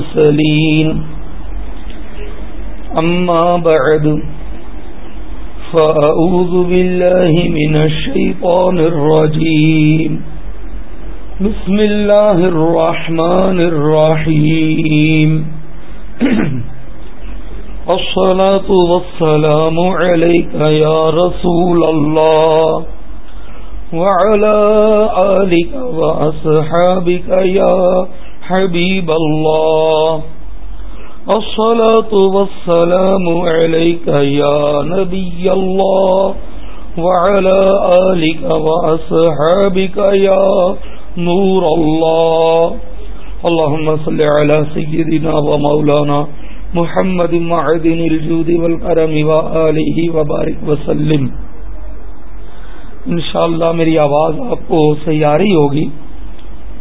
المرسلين. أما بعد، فأعوذ بالله من الشيطان الرجيم. بسم الله الرحمن الرحيم. الصلاة والسلام عليك يا رسول الله وعلى آلك وأصحابك يا رسول حبيب الله. الصلاة والسلام عليك يا نبي الله. وعلى آلك وأصحابك يا نور الله. اللهم صل على سيدنا ومولانا محمد معدن الجود والكرم وآله وبارك وسلم. انشاءاللہ میری آواز آپ کو سیاری ہوگی.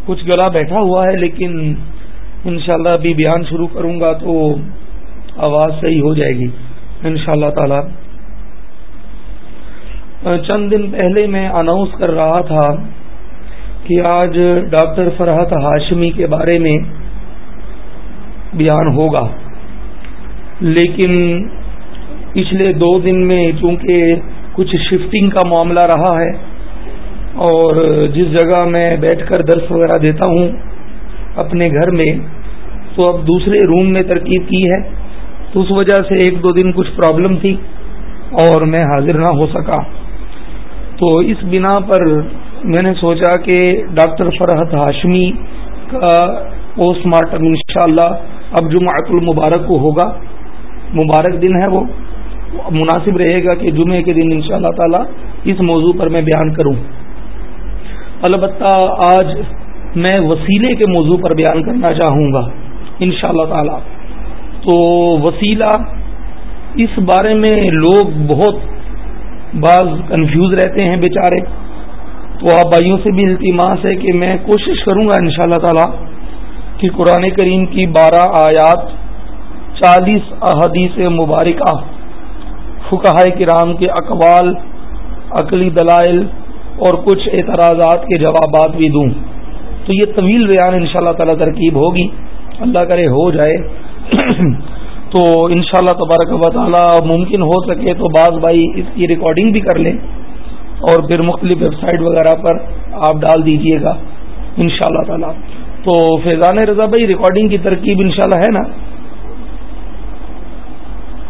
کچھ گلا بیٹھا ہوا ہے، لیکن انشاءاللہ ابھی بیان شروع کروں گا تو آواز صحیح ہو جائے گی۔ ان شاء اللہ تعالی چند دن پہلے میں اناؤنس کر رہا تھا کہ آج ڈاکٹر فرحت ہاشمی کے بارے میں بیان ہوگا۔ لیکن پچھلے دو دن میں چونکہ کچھ شفٹنگ کا معاملہ رہا ہے اور جس جگہ میں بیٹھ کر درس وغیرہ دیتا ہوں اپنے گھر میں، تو اب دوسرے روم میں ترکیب کی ہے۔ تو اس وجہ سے ایک دو دن کچھ پرابلم تھی اور میں حاضر نہ ہو سکا۔ تو اس بنا پر میں نے سوچا کہ ڈاکٹر فرحت ہاشمی کا پوسٹ مارٹم انشاءاللہ اب جمعۃ المبارک کو ہوگا۔ مبارک دن ہے وہ۔ مناسب رہے گا کہ جمعے کے دن انشاءاللہ تعالی اس موضوع پر میں بیان کروں۔ البتہ آج میں وسیلے کے موضوع پر بیان کرنا چاہوں گا ان شاء اللہ تعالی۔ تو وسیلہ، اس بارے میں لوگ بہت بعض کنفیوز رہتے ہیں بیچارے۔ تو آپ بھائیوں سے بھی التماس ہے کہ میں کوشش کروں گا ان شاء اللہ تعالی کہ قرآن کریم کی بارہ آیات، چالیس احادیث مبارکہ فکہ کرام کے اقوال، عقلی دلائل اور کچھ اعتراضات کے جوابات بھی دوں۔ تو یہ طویل بیان ان شاء اللہ تعالی ترکیب ہوگی۔ اللہ کرے ہو جائے۔ تو ان شاء اللہ تبارک و تعالی ممکن ہو سکے تو بعض بھائی اس کی ریکارڈنگ بھی کر لیں۔ اور پھر مختلف ویب سائٹ وغیرہ پر آپ ڈال دیجیے گا۔ ان شاء اللہ تعالی۔ تو فیضان رضا بھائی ریکارڈنگ کی ترکیب انشاءاللہ ہے نا؟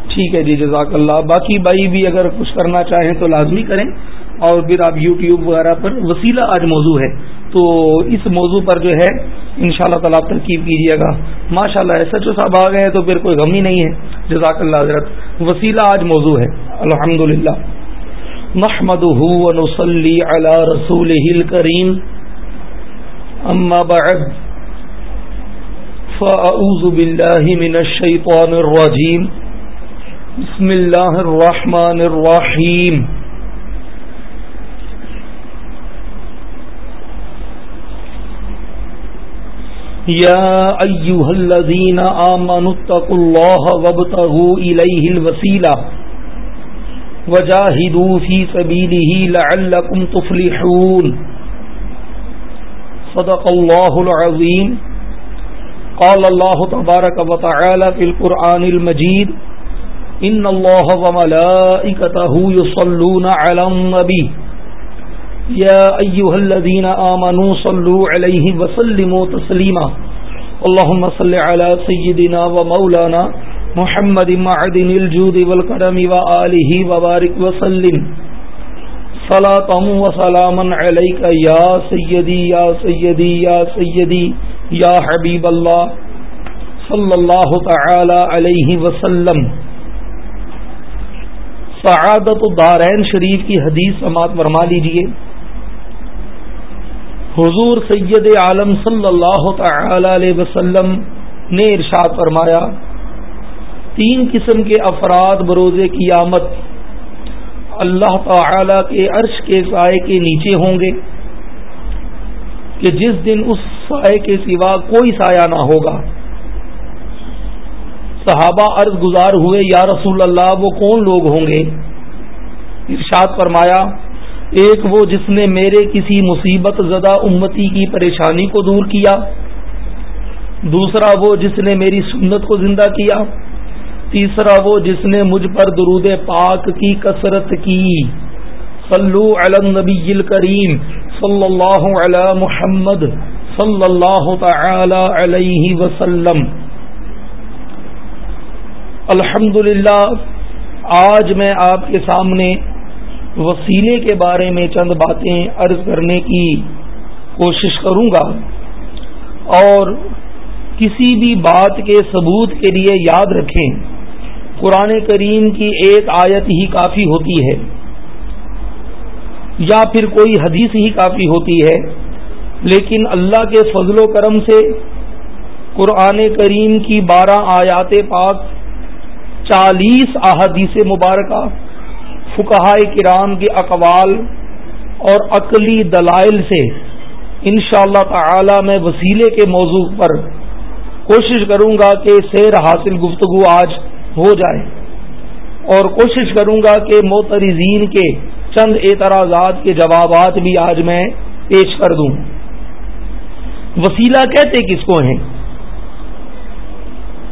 ٹھیک ہے جی جزاک اللہ۔ باقی بھائی بھی اگر کچھ کرنا چاہیں تو لازمی کریں۔ اور پھر آپ یوٹیوب وغیرہ پر وسیلہ آج موضوع ہے۔ تو اس موضوع پر جو ہے ان شاء اللہ تعالیٰ ترکیب کیجیے گا۔ ماشاء اللہ ایس ایچ او صاحب آ گئے تو پھر کوئی غم ہی نہیں ہے۔ جزاک اللہ حضرت، وسیلہ آج موضوع ہے۔ الحمد للہ محمد علی رسول کریم اما بعد، فاعوذ باللہ من الشیطان الرجیم۔ بسم اللہ الرحمن الرحیم۔ يا أيها الذين آمنوا اتقوا الله وابتغوا إليه الوسيلة وجاهدوا في سبيله لعلكم تفلحون. صدق الله العظيم. قال الله تبارك وتعالى في القرآن المجيد، إن الله وملائكته يصلون على النبي. يا أيها الذين آمنوا صلوا عليه وسلموا تسليما. اللهم صل على سيدنا ومولانا محمد معدن الجود والكرم وآله وبارك وسلم. صلاة وسلاما عليك يا سيدي يا سيدي يا سيدي، يا حبيب الله. صلى الله تعالى عليه وسلم. سعادت الدارین شریف کی حدیث سماعت فرما لیجیے. حضور سید عالم صلی اللہ تعالی علیہ وسلم نے ارشاد فرمایا، تین قسم کے افراد بروز قیامت اللہ تعالی کے عرش کے سائے کے نیچے ہوں گے، کہ جس دن اس سائے کے سوا کوئی سایہ نہ ہوگا۔ صحابہ عرض گزار ہوئے، یا رسول اللہ، وہ کون لوگ ہوں گے؟ ارشاد فرمایا ایک وہ جس نے میرے کسی مصیبت زدہ امتی کی پریشانی کو دور کیا، دوسرا وہ جس نے میری سنت کو زندہ کیا، تیسرا وہ جس نے مجھ پر درود پاک کی کثرت کی۔ صلو علی النبی الکریم صلی اللہ علی محمد صلی اللہ تعالی علیہ وسلم۔ الحمد آج میں آپ کے سامنے وسیلے کے بارے میں چند باتیں عرض کرنے کی کوشش کروں گا۔ اور کسی بھی بات کے ثبوت کے لیے یاد رکھیں، قرآن کریم کی ایک آیت ہی کافی ہوتی ہے، یا پھر کوئی حدیث ہی کافی ہوتی ہے۔ لیکن اللہ کے فضل و کرم سے قرآن کریم کی بارہ آیات پاک، چالیس احادیث مبارکہ فکہ کرام کے اقوال اور عقلی دلائل سے انشاءاللہ اللہ تعالی میں وسیلے کے موضوع پر کوشش کروں گا کہ سیر حاصل گفتگو آج ہو جائے اور کوشش کروں گا کہ موترزین کے چند اعتراضات کے جوابات بھی آج میں پیش کر دوں۔ وسیلہ کہتے کس کو ہیں؟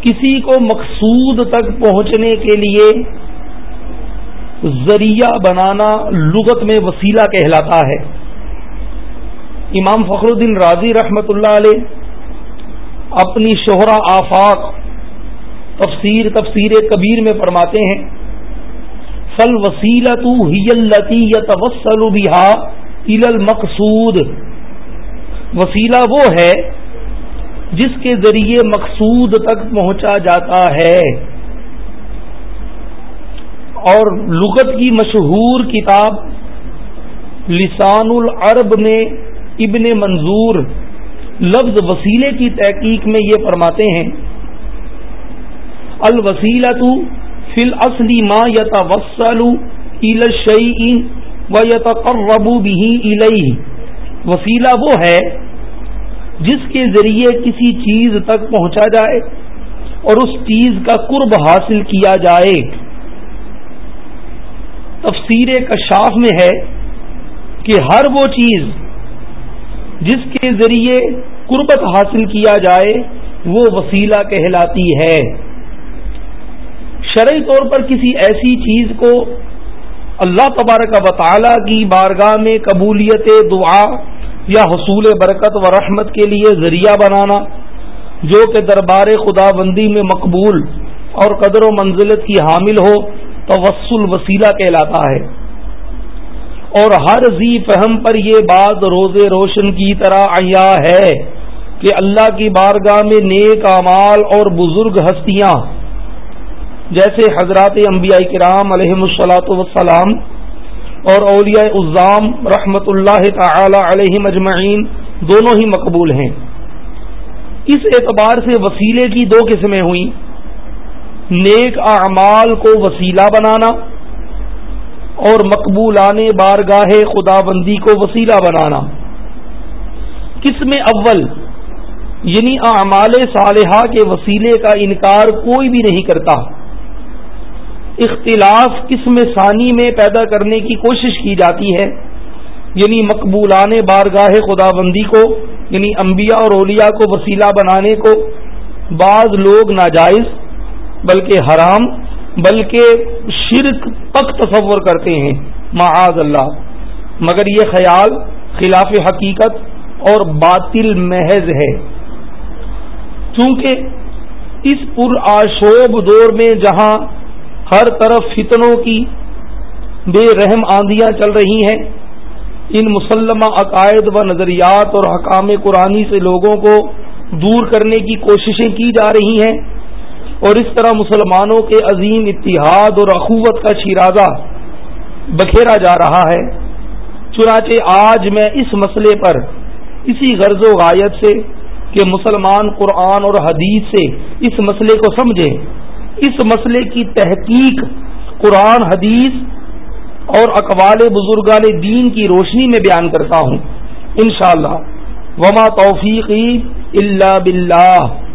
کسی کو مقصود تک پہنچنے کے لیے ذریعہ بنانا لغت میں وسیلہ کہلاتا ہے۔ امام فخر الدین راضی رحمت اللہ علیہ اپنی شہرا آفاق تفسیر تفسیر کبیر میں فرماتے ہیں فل وسیلہ تو ہی توسل بہا المقصود۔ وسیلہ وہ ہے جس کے ذریعے مقصود تک پہنچا جاتا ہے۔ اور لغت کی مشہور کتاب لسان العرب میں ابن منظور لفظ وسیلے کی تحقیق میں یہ فرماتے ہیں الوسیلہ تو فل اصلی ما یتا وسلو الشعی و یتقربو بھی وسیلہ وہ ہے جس کے ذریعے کسی چیز تک پہنچا جائے اور اس چیز کا قرب حاصل کیا جائے۔ تفسیر کشاف میں ہے کہ ہر وہ چیز جس کے ذریعے قربت حاصل کیا جائے، وہ وسیلہ کہلاتی ہے۔ شرعی طور پر کسی ایسی چیز کو اللہ تبارک و تعالی کی بارگاہ میں قبولیت دعا یا حصول برکت و رحمت کے لیے ذریعہ بنانا، جو کہ دربار خدا بندی میں مقبول اور قدر و منزلت کی حامل ہو تو وسول وسیلہ کہلاتا ہے۔ اور ہر ذی فہم پر یہ بات روز روشن کی طرح عیا ہے کہ اللہ کی بارگاہ میں نیک اعمال اور بزرگ ہستیاں، جیسے حضرات انبیاء کرام علیہ السلاۃ وسلام اور اولیاء الزام رحمت اللہ تعالی علیہ مجمعین دونوں ہی مقبول ہیں۔ اس اعتبار سے وسیلے کی دو قسمیں ہوئیں۔ نیک اعمال کو وسیلہ بنانا اور مقبولان بارگاہ خدا بندی کو وسیلہ بنانا۔ قسم اول یعنی اعمال صالحہ کے وسیلے کا انکار کوئی بھی نہیں کرتا۔ اختلاف قسم ثانی میں پیدا کرنے کی کوشش کی جاتی ہے۔ یعنی مقبولان بارگاہ خدا بندی کو یعنی انبیاء اور اولیاء کو وسیلہ بنانے کو۔ بعض لوگ ناجائز بلکہ حرام، بلکہ شرک پک تصور کرتے ہیں، معاذ اللہ۔ مگر یہ خیال خلاف حقیقت اور باطل محض ہے۔ چونکہ اس پر آشوب دور میں جہاں ہر طرف فتنوں کی بے رحم آندیاں چل رہی ہیں، ان مسلمہ عقائد و نظریات اور حکام قرآنی سے لوگوں کو دور کرنے کی کوششیں کی جا رہی ہیں۔ اور اس طرح مسلمانوں کے عظیم اتحاد اور اخوت کا شیرازہ بکھیرا جا رہا ہے۔ چنانچہ آج میں اس مسئلے پر اسی غرض و غایت سے کہ مسلمان قرآن اور حدیث سے اس مسئلے کو سمجھیں۔ اس مسئلے کی تحقیق قرآن، حدیث اور اقوال بزرگان دین کی روشنی میں بیان کرتا ہوں۔ انشاءاللہ۔ وما توفیقی اللہ باللہ۔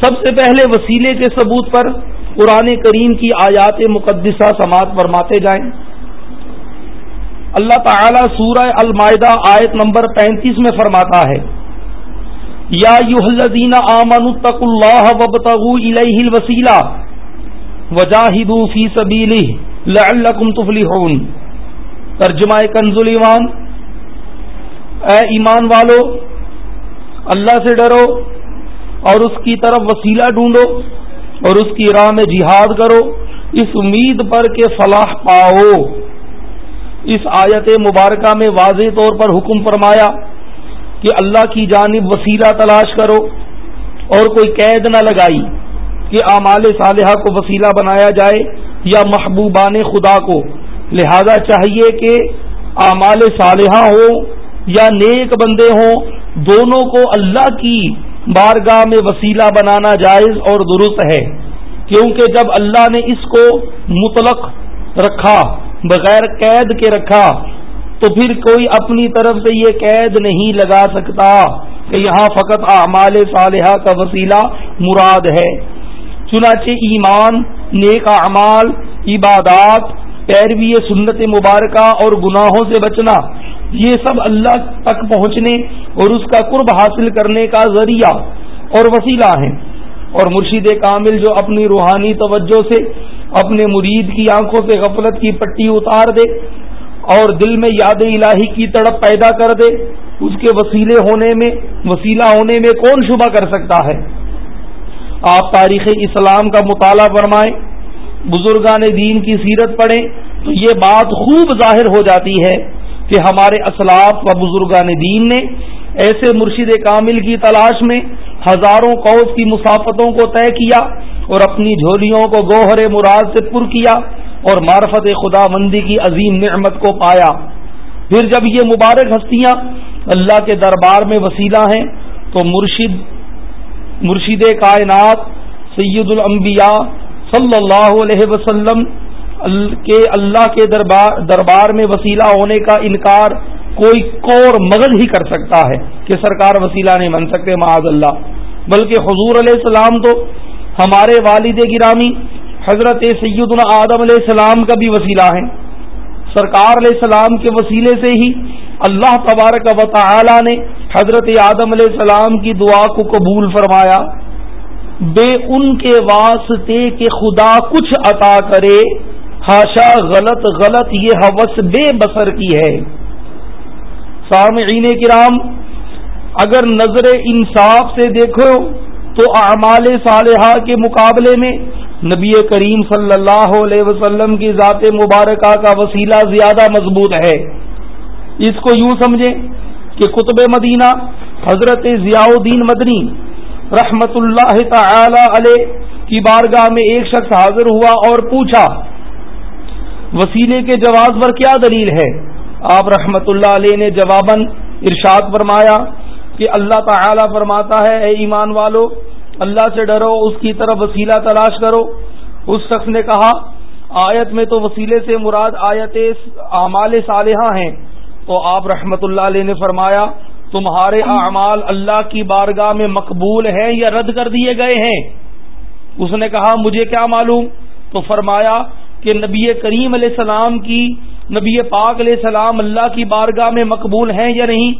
سب سے پہلے وسیلے کے ثبوت پر قرآن کریم کی آیات مقدسہ سماعت فرماتے جائیں۔ اللہ تعالی سورہ المائدہ آیت نمبر پینتیس میں فرماتا ہے، یا یوحلدین آمن تق اللہ وبتغوا الیہ الوسیلہ وجاہدوا فی سبیلہ لعلکم تفلحون۔ ترجمہ کنز ایمان، اے ایمان والو، اللہ سے ڈرو اور اس کی طرف وسیلہ ڈھونڈو اور اس کی راہ میں جہاد کرو۔ اس امید پر کہ فلاح پاؤ۔ اس آیت مبارکہ میں واضح طور پر حکم فرمایا کہ اللہ کی جانب وسیلہ تلاش کرو اور کوئی قید نہ لگائی کہ اعمال صالحہ کو وسیلہ بنایا جائے یا محبوبان خدا کو۔ لہذا چاہیے کہ اعمال صالحہ ہو یا نیک بندے ہوں، دونوں کو اللہ کی بارگاہ میں وسیلہ بنانا جائز اور درست ہے، کیونکہ جب اللہ نے اس کو مطلق رکھا، بغیر قید کے رکھا، تو پھر کوئی اپنی طرف سے یہ قید نہیں لگا سکتا کہ یہاں فقط اعمال صالحہ کا وسیلہ مراد ہے۔ چنانچہ ایمان، نیک اعمال، عبادات، پیروی سنت مبارکہ اور گناہوں سے بچنا یہ سب اللہ تک پہنچنے اور اس کا قرب حاصل کرنے کا ذریعہ اور وسیلہ ہیں۔ اور مرشید کامل جو اپنی روحانی توجہ سے اپنے مرید کی آنکھوں سے غفلت کی پٹی اتار دے اور دل میں یاد الہی کی تڑپ پیدا کر دے، اس کے وسیلے ہونے میں، وسیلہ ہونے میں کون شبہ کر سکتا ہے؟ آپ تاریخ اسلام کا مطالعہ فرمائیں، بزرگان دین کی سیرت پڑھیں تو یہ بات خوب ظاہر ہو جاتی ہے۔ کہ ہمارے اسلاف و بزرگان دین نے ایسے مرشد کامل کی تلاش میں ہزاروں قوس کی مسافتوں کو طے کیا اور اپنی جھولیوں کو گوہر مراد سے پر کیا اور معرفت خدا مندی کی عظیم نعمت کو پایا۔ پھر جب یہ مبارک ہستیاں اللہ کے دربار میں وسیلہ ہیں، تو مرشد مرشد کائنات سید الانبیاء صلی اللہ علیہ وسلم کے اللہ کے دربار دربار میں وسیلہ ہونے کا انکار کوئی کور مغل ہی کر سکتا ہے کہ سرکار وسیلہ نہیں بن سکتے، معاذ اللہ۔ بلکہ حضور علیہ السلام تو ہمارے والد گرامی حضرت سید آدم علیہ السلام کا بھی وسیلہ ہے سرکار علیہ السلام کے وسیلے سے ہی اللہ تبارک و تعالی نے حضرت آدم علیہ السلام کی دعا کو قبول فرمایا۔ بے ان کے واسطے کہ خدا کچھ عطا کرے ہاشا غلط غلط، یہ حوث بے بسر کی ہے۔ سامعین کرام، اگر نظر انصاف سے دیکھو، تو اعمال صالحہ کے مقابلے میں نبی کریم صلی اللہ علیہ وسلم کی ذات مبارکہ کا وسیلہ زیادہ مضبوط ہے۔ اس کو یوں سمجھیں کہ قطب مدینہ حضرت ضیاء الدین مدنی رحمت اللہ تعالی علیہ کی بارگاہ میں ایک شخص حاضر ہوا اور پوچھا وسیلے کے جواز پر کیا دلیل ہے؟ آپ رحمت اللہ علیہ نے جواباً ارشاد فرمایا کہ اللہ تعالی فرماتا ہے، اے ایمان والو، اللہ سے ڈرو، اس کی طرف وسیلہ تلاش کرو۔ اس شخص نے کہا، آیت میں تو وسیلے سے مراد آیت اعمال صالحہ ہیں۔ تو آپ رحمت اللہ علیہ نے فرمایا، تمہارے اعمال اللہ کی بارگاہ میں مقبول ہیں یا رد کر دیے گئے ہیں؟ اس نے کہا، مجھے کیا معلوم؟ تو فرمایا کہ نبی کریم علیہ السلام کی نبی پاک علیہ السلام اللہ کی بارگاہ میں مقبول ہیں یا نہیں؟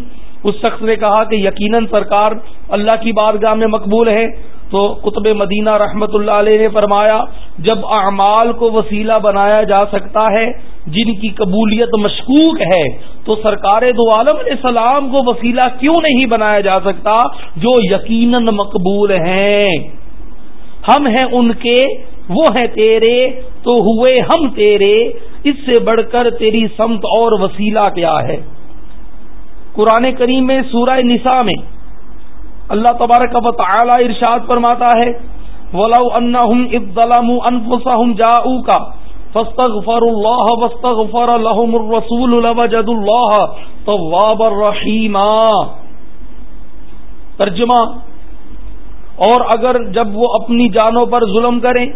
اس شخص نے کہا کہ یقیناً سرکار اللہ کی بارگاہ میں مقبول ہے۔ تو قطب مدینہ رحمت اللہ علیہ نے فرمایا، جب اعمال کو وسیلہ بنایا جا سکتا ہے، جن کی قبولیت مشکوک ہے، تو سرکار دو عالم علیہ السلام کو وسیلہ کیوں نہیں بنایا جا سکتا؟ جو یقیناً مقبول ہیں۔ ہم ہیں ان کے وہ ہیں تیرے، تو ہوئے ہم تیرے، اس سے بڑھ کر تیری سمت اور وسیلہ کیا ہے؟ قرآن کریم میں، سورہ نساء میں اللہ تبارک و تعالی ارشاد فرماتا ہے، ولو انہم اذ ظلموا انفسهم جاءوک واستغفر لهم الرسول توابا رحیما ترجمہ، اور اگر جب وہ اپنی جانوں پر ظلم کریں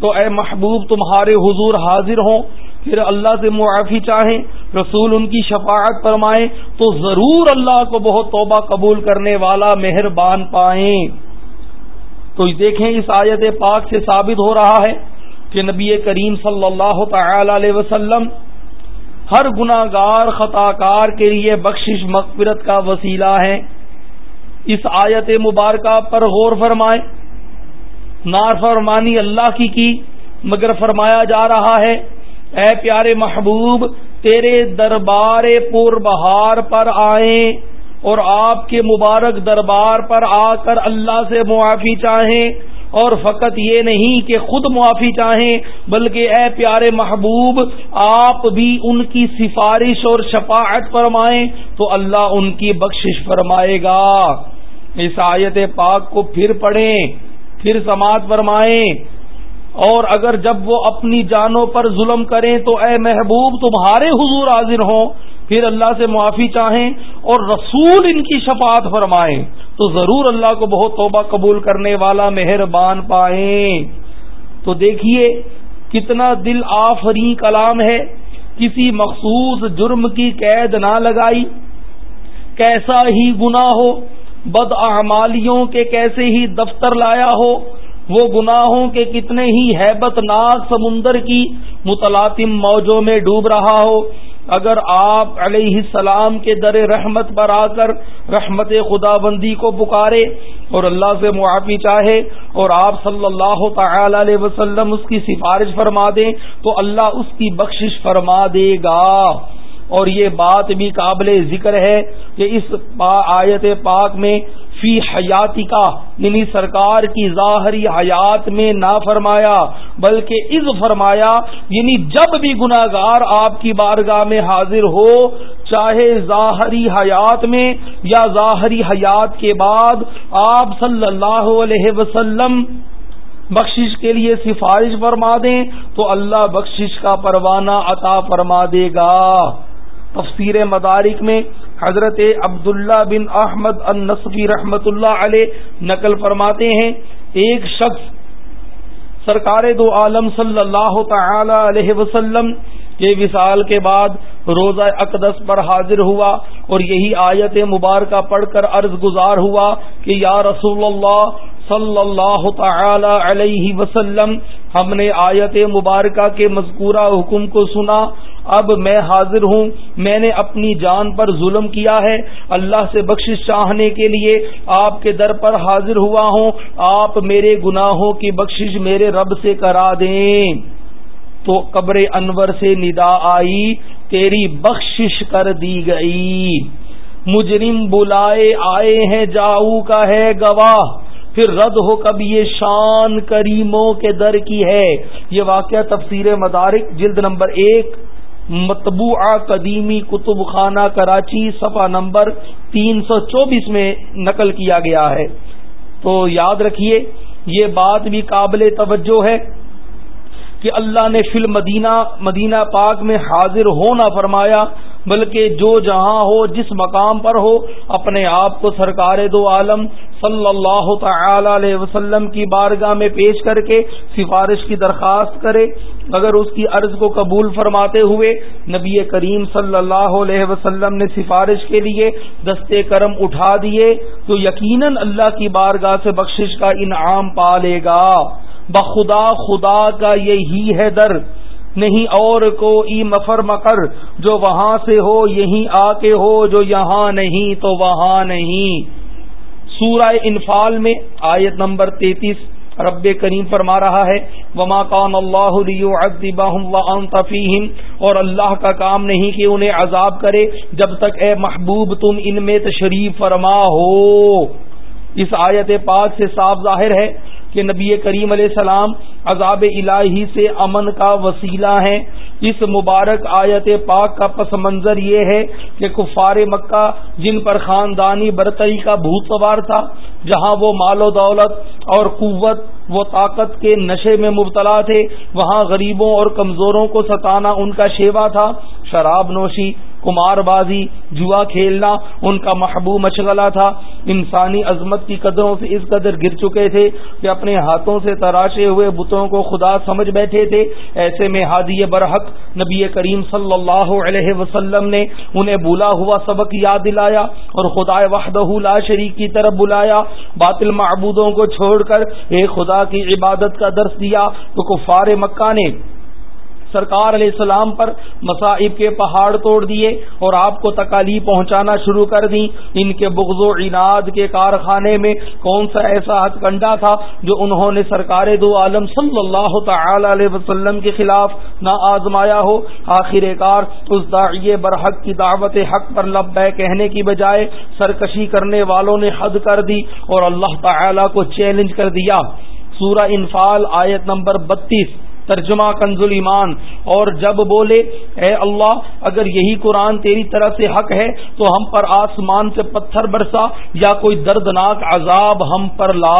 تو اے محبوب تمہارے حضور حاضر ہوں، پھر اللہ سے معافی چاہیں، رسول ان کی شفاعت فرمائیں، تو ضرور اللہ کو بہت توبہ قبول کرنے والا مہربان پائیں۔ تو دیکھیں، اس آیت پاک سے ثابت ہو رہا ہے کہ نبی کریم صلی اللہ تعالی علیہ وسلم ہر گناہ گار خطا کار کے لیے بخشش، مغفرت کا وسیلہ ہے اس آیت مبارکہ پر غور فرمائے نافرمانی اللہ کی کی، مگر فرمایا جا رہا ہے، اے پیارے محبوب، تیرے دربار پور بہار پر آئیں اور آپ کے مبارک دربار پر آ کر اللہ سے معافی چاہیں، اور فقط یہ نہیں کہ خود معافی چاہیں، بلکہ اے پیارے محبوب، آپ بھی ان کی سفارش اور شفاعت فرمائیں، تو اللہ ان کی بخشش فرمائے گا۔ اس آیت پاک کو پھر پڑھیں۔ پھر سماعت فرمائیں۔ اور اگر جب وہ اپنی جانوں پر ظلم کریں تو اے محبوب تمہارے حضور حاضر ہوں، پھر اللہ سے معافی چاہیں اور رسول ان کی شفاعت فرمائیں۔ تو ضرور اللہ کو بہت توبہ قبول کرنے والا مہربان پائیں۔ تو دیکھیے کتنا دل آفری کلام ہے۔ کسی مخصوص جرم کی قید نہ لگائی۔ کیسا ہی گنا ہو۔ بد اعمالیوں کے کیسے ہی دفتر لایا ہو، وہ گناہوں کے کتنے ہی ہیبت ناک سمندر کی متلاطم موجوں میں ڈوب رہا ہو۔ اگر آپ علیہ السلام کے در رحمت پر آ کر رحمت خدا بندی کو پکارے اور اللہ سے معافی چاہے اور آپ صلی اللہ تعالی علیہ وسلم اس کی سفارش فرما دیں، تو اللہ اس کی بخشش فرما دے گا۔ اور یہ بات بھی قابل ذکر ہے کہ اس آیت پاک میں فی حیاتی کا یعنی سرکار کی ظاہری حیات میں نہ فرمایا، بلکہ از فرمایا یعنی جب بھی گناگار آپ کی بارگاہ میں حاضر ہو، چاہے ظاہری حیات میں یا ظاہری حیات کے بعد، آپ صلی اللہ علیہ وسلم بخشش کے لیے سفارش فرما دیں، تو اللہ بخشش کا پروانہ عطا فرما دے گا۔ تفسیر مدارک میں حضرت عبداللہ بن احمد النصفی رحمت اللہ علیہ نقل فرماتے ہیں، ایک شخص سرکار دو عالم صلی اللہ تعالی علیہ وسلم کے وصال کے بعد روزہ اقدس پر حاضر ہوا اور یہی آیت مبارکہ پڑھ کر عرض گزار ہوا کہ یا رسول اللہ صلی اللہ تعالی علیہ وسلم، ہم نے آیت مبارکہ کے مذکورہ حکم کو سنا۔ اب میں حاضر ہوں، میں نے اپنی جان پر ظلم کیا ہے۔ اللہ سے بخشش چاہنے کے لیے آپ کے در پر حاضر ہوا ہوں۔ آپ میرے گناہوں کی بخشش میرے رب سے کرا دیں۔ تو قبر انور سے ندا آئی، تیری بخشش کر دی گئی۔ مجرم بلائے آئے ہیں، جاؤ کا ہے گواہ۔ پھر رد ہو کب یہ شان کریموں کے در کی ہے۔ یہ واقعہ تفسیر مدارک جلد نمبر ایک، مطبوعہ قدیمی کتب خانہ کراچی، صفحہ نمبر تین سو چوبیس میں نقل کیا گیا ہے۔ تو یاد رکھیے، یہ بات بھی قابل توجہ ہے کہ اللہ نے فل مدینہ مدینہ پاک میں حاضر ہونا فرمایا۔ بلکہ جو جہاں ہو، جس مقام پر ہو، اپنے آپ کو سرکار دو عالم صلی اللہ تعالی علیہ وسلم کی بارگاہ میں پیش کر کے سفارش کی درخواست کرے۔ اگر اس کی عرض کو قبول فرماتے ہوئے نبی کریم صلی اللہ علیہ وسلم نے سفارش کے لیے دستے کرم اٹھا دیے۔ تو یقیناً اللہ کی بارگاہ سے بخشش کا انعام پا لے گا۔ بخدا خدا کا یہی ہے در۔ نہیں اور کو ای مفر مکر جو وہاں سے ہو یہیں آ کے ہو جو یہاں نہیں تو وہاں نہیں۔ سورہ انفال میں آیت نمبر تینتیس رب کریم فرما رہا ہے، وما کان اللہ اور اللہ کا کام نہیں کہ انہیں عذاب کرے جب تک اے محبوب تم ان میں تشریف فرما ہو۔ اس آیت پاک سے صاف ظاہر ہے کہ نبی کریم علیہ السلام عذاب الہی سے امن کا وسیلہ ہیں۔ اس مبارک آیت پاک کا پس منظر یہ ہے کہ کفار مکہ جن پر خاندانی برتری کا بھوت سوار تھا، جہاں وہ مال و دولت اور قوت وہ طاقت کے نشے میں مبتلا تھے، وہاں غریبوں اور کمزوروں کو ستانا ان کا شیوا تھا۔ شراب نوشی کمار بازی جوا کھیلنا، ان کا محبوب مشغلہ تھا۔ انسانی عظمت کی قدروں سے اس قدر گر چکے تھے کہ اپنے ہاتھوں سے تراشے ہوئے بتوں کو خدا سمجھ بیٹھے تھے۔ ایسے میں ہادی برحق نبی کریم صلی اللہ علیہ وسلم نے انہیں بولا ہوا سبق یاد دلایا اور خدا وحدہ لا شریک کی طرف بلایا۔ باطل معبودوں کو چھوڑ کر ایک خدا کی عبادت کا درس دیا۔ تو کفار مکہ نے سرکار علیہ السلام پر مصائب کے پہاڑ توڑ دیے اور آپ کو تکالیف پہنچانا شروع کر دی ان کے بغض و عناد کے کارخانے میں کون سا ایسا ہتھ کنڈا تھا جو انہوں نے سرکار دو عالم صلی اللہ تعالی علیہ وسلم کے خلاف نہ آزمایا ہو؟ آخر کار اس داعی برحق کی دعوت حق پر لب کہنے کی بجائے سرکشی کرنے والوں نے حد کر دی اور اللہ تعالی کو چیلنج کر دیا۔ سورہ انفال آیت نمبر بتیس۔ ترجمہ کنز ایمان اور جب بولے، اے اللہ، اگر یہی قرآن تیری طرح سے حق ہے، تو ہم پر آسمان سے پتھر برسا یا کوئی دردناک عذاب ہم پر لا.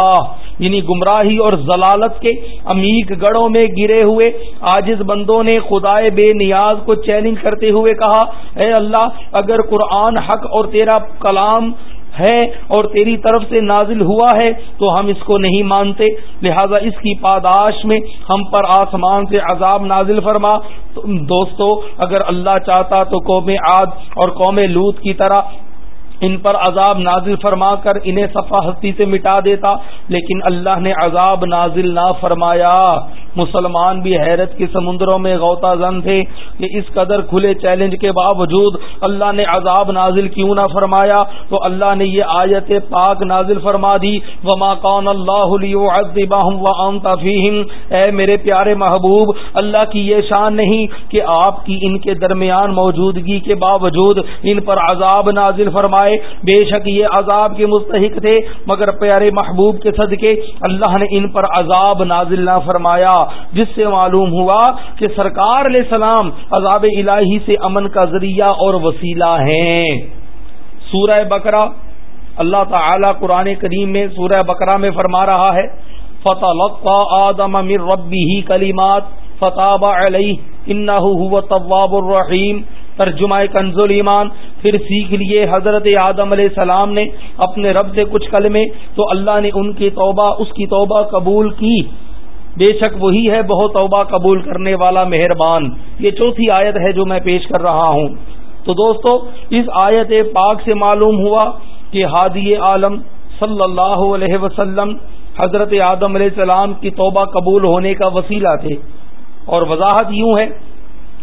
یعنی گمراہی اور ضلالت کے امیک گڑوں میں گرے ہوئے آجز بندوں نے خدائے بے نیاز کو چیلنج کرتے ہوئے کہا، اے اللہ، اگر قرآن حق اور تیرا کلام ہے اور تیری طرف سے نازل ہوا ہے تو ہم اس کو نہیں مانتے۔ لہذا اس کی پاداش میں ہم پر آسمان سے عذاب نازل فرما۔ دوستو، اگر اللہ چاہتا تو قوم عاد اور قوم لوت کی طرح ان پر عذاب نازل فرما کر انہیں صفا ہستی سے مٹا دیتا، لیکن اللہ نے عذاب نازل نہ فرمایا۔ مسلمان بھی حیرت کے سمندروں میں غوطہ زن تھے کہ اس قدر کھلے چیلنج کے باوجود اللہ نے عذاب نازل کیوں نہ فرمایا؟ تو اللہ نے یہ آیت پاک نازل فرما دی۔ وما کون اللہ اے میرے پیارے محبوب، اللہ کی یہ شان نہیں کہ آپ کی ان کے درمیان موجودگی کے باوجود ان پر عذاب نازل فرمائے۔ بے شک یہ عذاب کے مستحق تھے، مگر پیارے محبوب کے صدقے اللہ نے ان پر عذاب نازل نہ فرمایا۔ جس سے معلوم ہوا کہ سرکار علیہ السلام عذاب الہی سے امن کا ذریعہ اور وسیلہ ہیں۔ سورہ بکرا اللہ تعالی قرآن کریم میں سورہ بکرا میں فرما رہا ہے فتح آدم امر ربی ہی کلیمات فتح علیہ انہ طواب الرحیم ترجمہ کنزول ایمان، پھر سیکھ لیے حضرت آدم علیہ السلام نے اپنے رب سے کچھ کلمے، تو اللہ نے ان کی توبہ، اس کی توبہ قبول کی۔ بے شک وہی ہے بہت توبہ قبول کرنے والا مہربان۔ یہ چوتھی آیت ہے جو میں پیش کر رہا ہوں۔ تو دوستو، اس آیت پاک سے معلوم ہوا کہ ہادی عالم صلی اللہ علیہ وسلم حضرت آدم علیہ السلام کی توبہ قبول ہونے کا وسیلہ تھے۔ اور وضاحت یوں ہے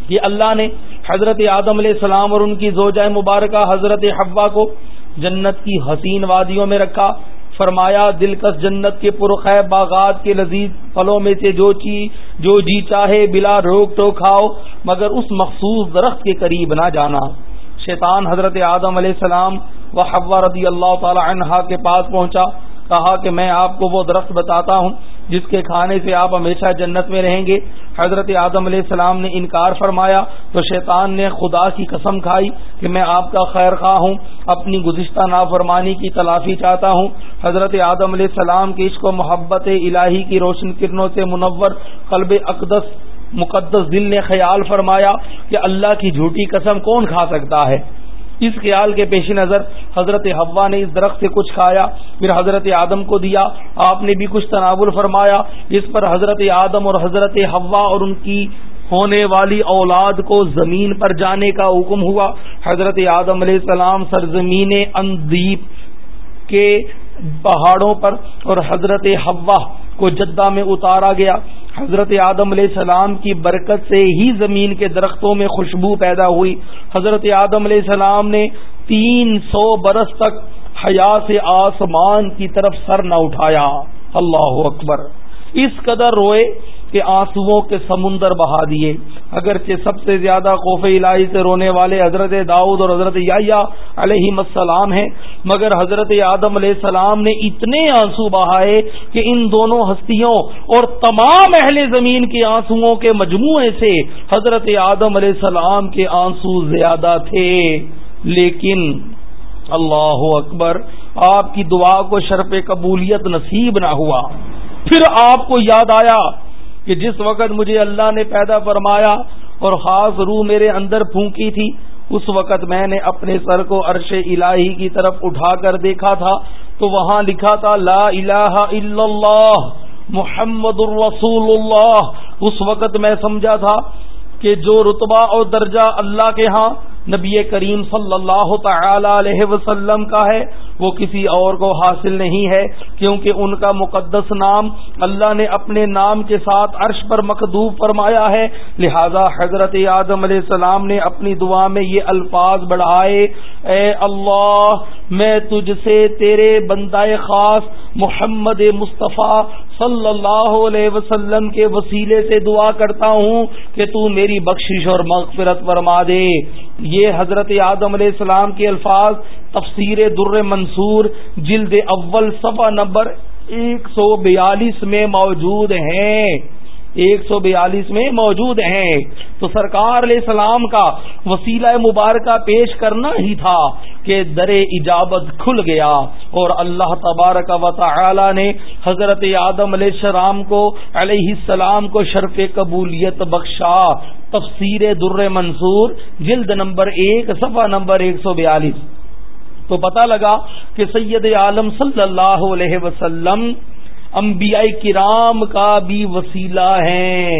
کہ اللہ نے حضرت آدم علیہ السلام اور ان کی زوجہ مبارکہ حضرت حوا کو جنت کی حسین وادیوں میں رکھا، فرمایا دلکش جنت کے پرخے باغات کے لذیذ پھلوں میں سے جو چی، جو جی چاہے، بلا روک ٹوک کھاؤ، مگر اس مخصوص درخت کے قریب نہ جانا۔ شیطان حضرت آدم علیہ السلام و حوا رضی اللہ تعالی عنہا کے پاس پہنچا، کہا کہ میں آپ کو وہ درخت بتاتا ہوں جس کے کھانے سے آپ ہمیشہ جنت میں رہیں گے۔ حضرت آدم علیہ السلام نے انکار فرمایا تو شیطان نے خدا کی قسم کھائی کہ میں آپ کا خیر خواہ ہوں، اپنی گزشتہ نافرمانی کی تلافی چاہتا ہوں۔ حضرت آدم علیہ السلام کی عشق و محبت الہی کی روشن کرنوں سے منور قلب اقدس مقدس دل نے خیال فرمایا کہ اللہ کی جھوٹی قسم کون کھا سکتا ہے؟ اس خیال کے پیش نظر حضرت ہوا نے اس درخت سے کچھ کھایا، پھر حضرت آدم کو دیا۔ آپ نے بھی کچھ تناول فرمایا۔ اس پر حضرت آدم اور حضرت ہوا اور ان کی ہونے والی اولاد کو زمین پر جانے کا حکم ہوا۔ حضرت آدم علیہ السلام سرزمین اندیپ کے پہاڑوں پر اور حضرت ہوا کو جدہ میں اتارا گیا۔ حضرت آدم علیہ السلام کی برکت سے ہی زمین کے درختوں میں خوشبو پیدا ہوئی۔ حضرت آدم علیہ السلام نے تین سو برس تک حیا سے آسمان کی طرف سر نہ اٹھایا۔ اللہ اکبر۔ اس قدر روئے کہ آنسو کے سمندر بہا دیے۔ اگرچہ سب سے زیادہ خوف الہی سے رونے والے حضرت داؤد اور حضرت یا علیہ السلام ہیں، مگر حضرت آدم علیہ السلام نے اتنے آنسو بہائے کہ ان دونوں ہستیوں اور تمام اہل زمین کے آنسو کے مجموعے سے حضرت آدم علیہ السلام کے آنسو زیادہ تھے۔ لیکن اللہ اکبر، آپ کی دعا کو شرف قبولیت نصیب نہ ہوا۔ پھر آپ کو یاد آیا کہ جس وقت مجھے اللہ نے پیدا فرمایا اور خاص روح میرے اندر پھونکی تھی، اس وقت میں نے اپنے سر کو عرش الہی کی طرف اٹھا کر دیکھا تھا۔ تو وہاں لکھا تھا، لا الہ الا اللہ محمد الرسول اللہ اس وقت میں سمجھا تھا کہ جو رتبہ اور درجہ اللہ کے ہاں نبی کریم صلی اللہ تعالی علیہ وسلم کا ہے وہ کسی اور کو حاصل نہیں ہے، کیونکہ ان کا مقدس نام اللہ نے اپنے نام کے ساتھ عرش پر مقدوب فرمایا ہے۔ لہذا حضرت آدم علیہ السلام نے اپنی دعا میں یہ الفاظ بڑھائے، اے اللہ، میں تجھ سے تیرے بندہ خاص محمد مصطفیٰ صلی اللہ علیہ وسلم کے وسیلے سے دعا کرتا ہوں کہ تو میری بخشش اور مغفرت فرما دے۔ یہ حضرت آدم علیہ السلام کے الفاظ تفسیر در منصور جلد اول صفحہ نمبر ایک سو بیالیس میں موجود ہیں۔ ایک سو بیالیس میں موجود ہیں۔ تو سرکار علیہ السلام کا وسیلہ مبارکہ پیش کرنا ہی تھا کہ در اجابت کھل گیا اور اللہ تبارک و تعالی نے حضرت آدم علیہ السلام کو علیہ السلام کو شرف قبولیت بخشا۔ تفسیر در منصور، جلد نمبر ایک، صفحہ نمبر ایک سو بیالیس۔ تو پتہ لگا کہ سید عالم صلی اللہ علیہ وسلم انبیاء کرام کا بھی وسیلہ ہیں۔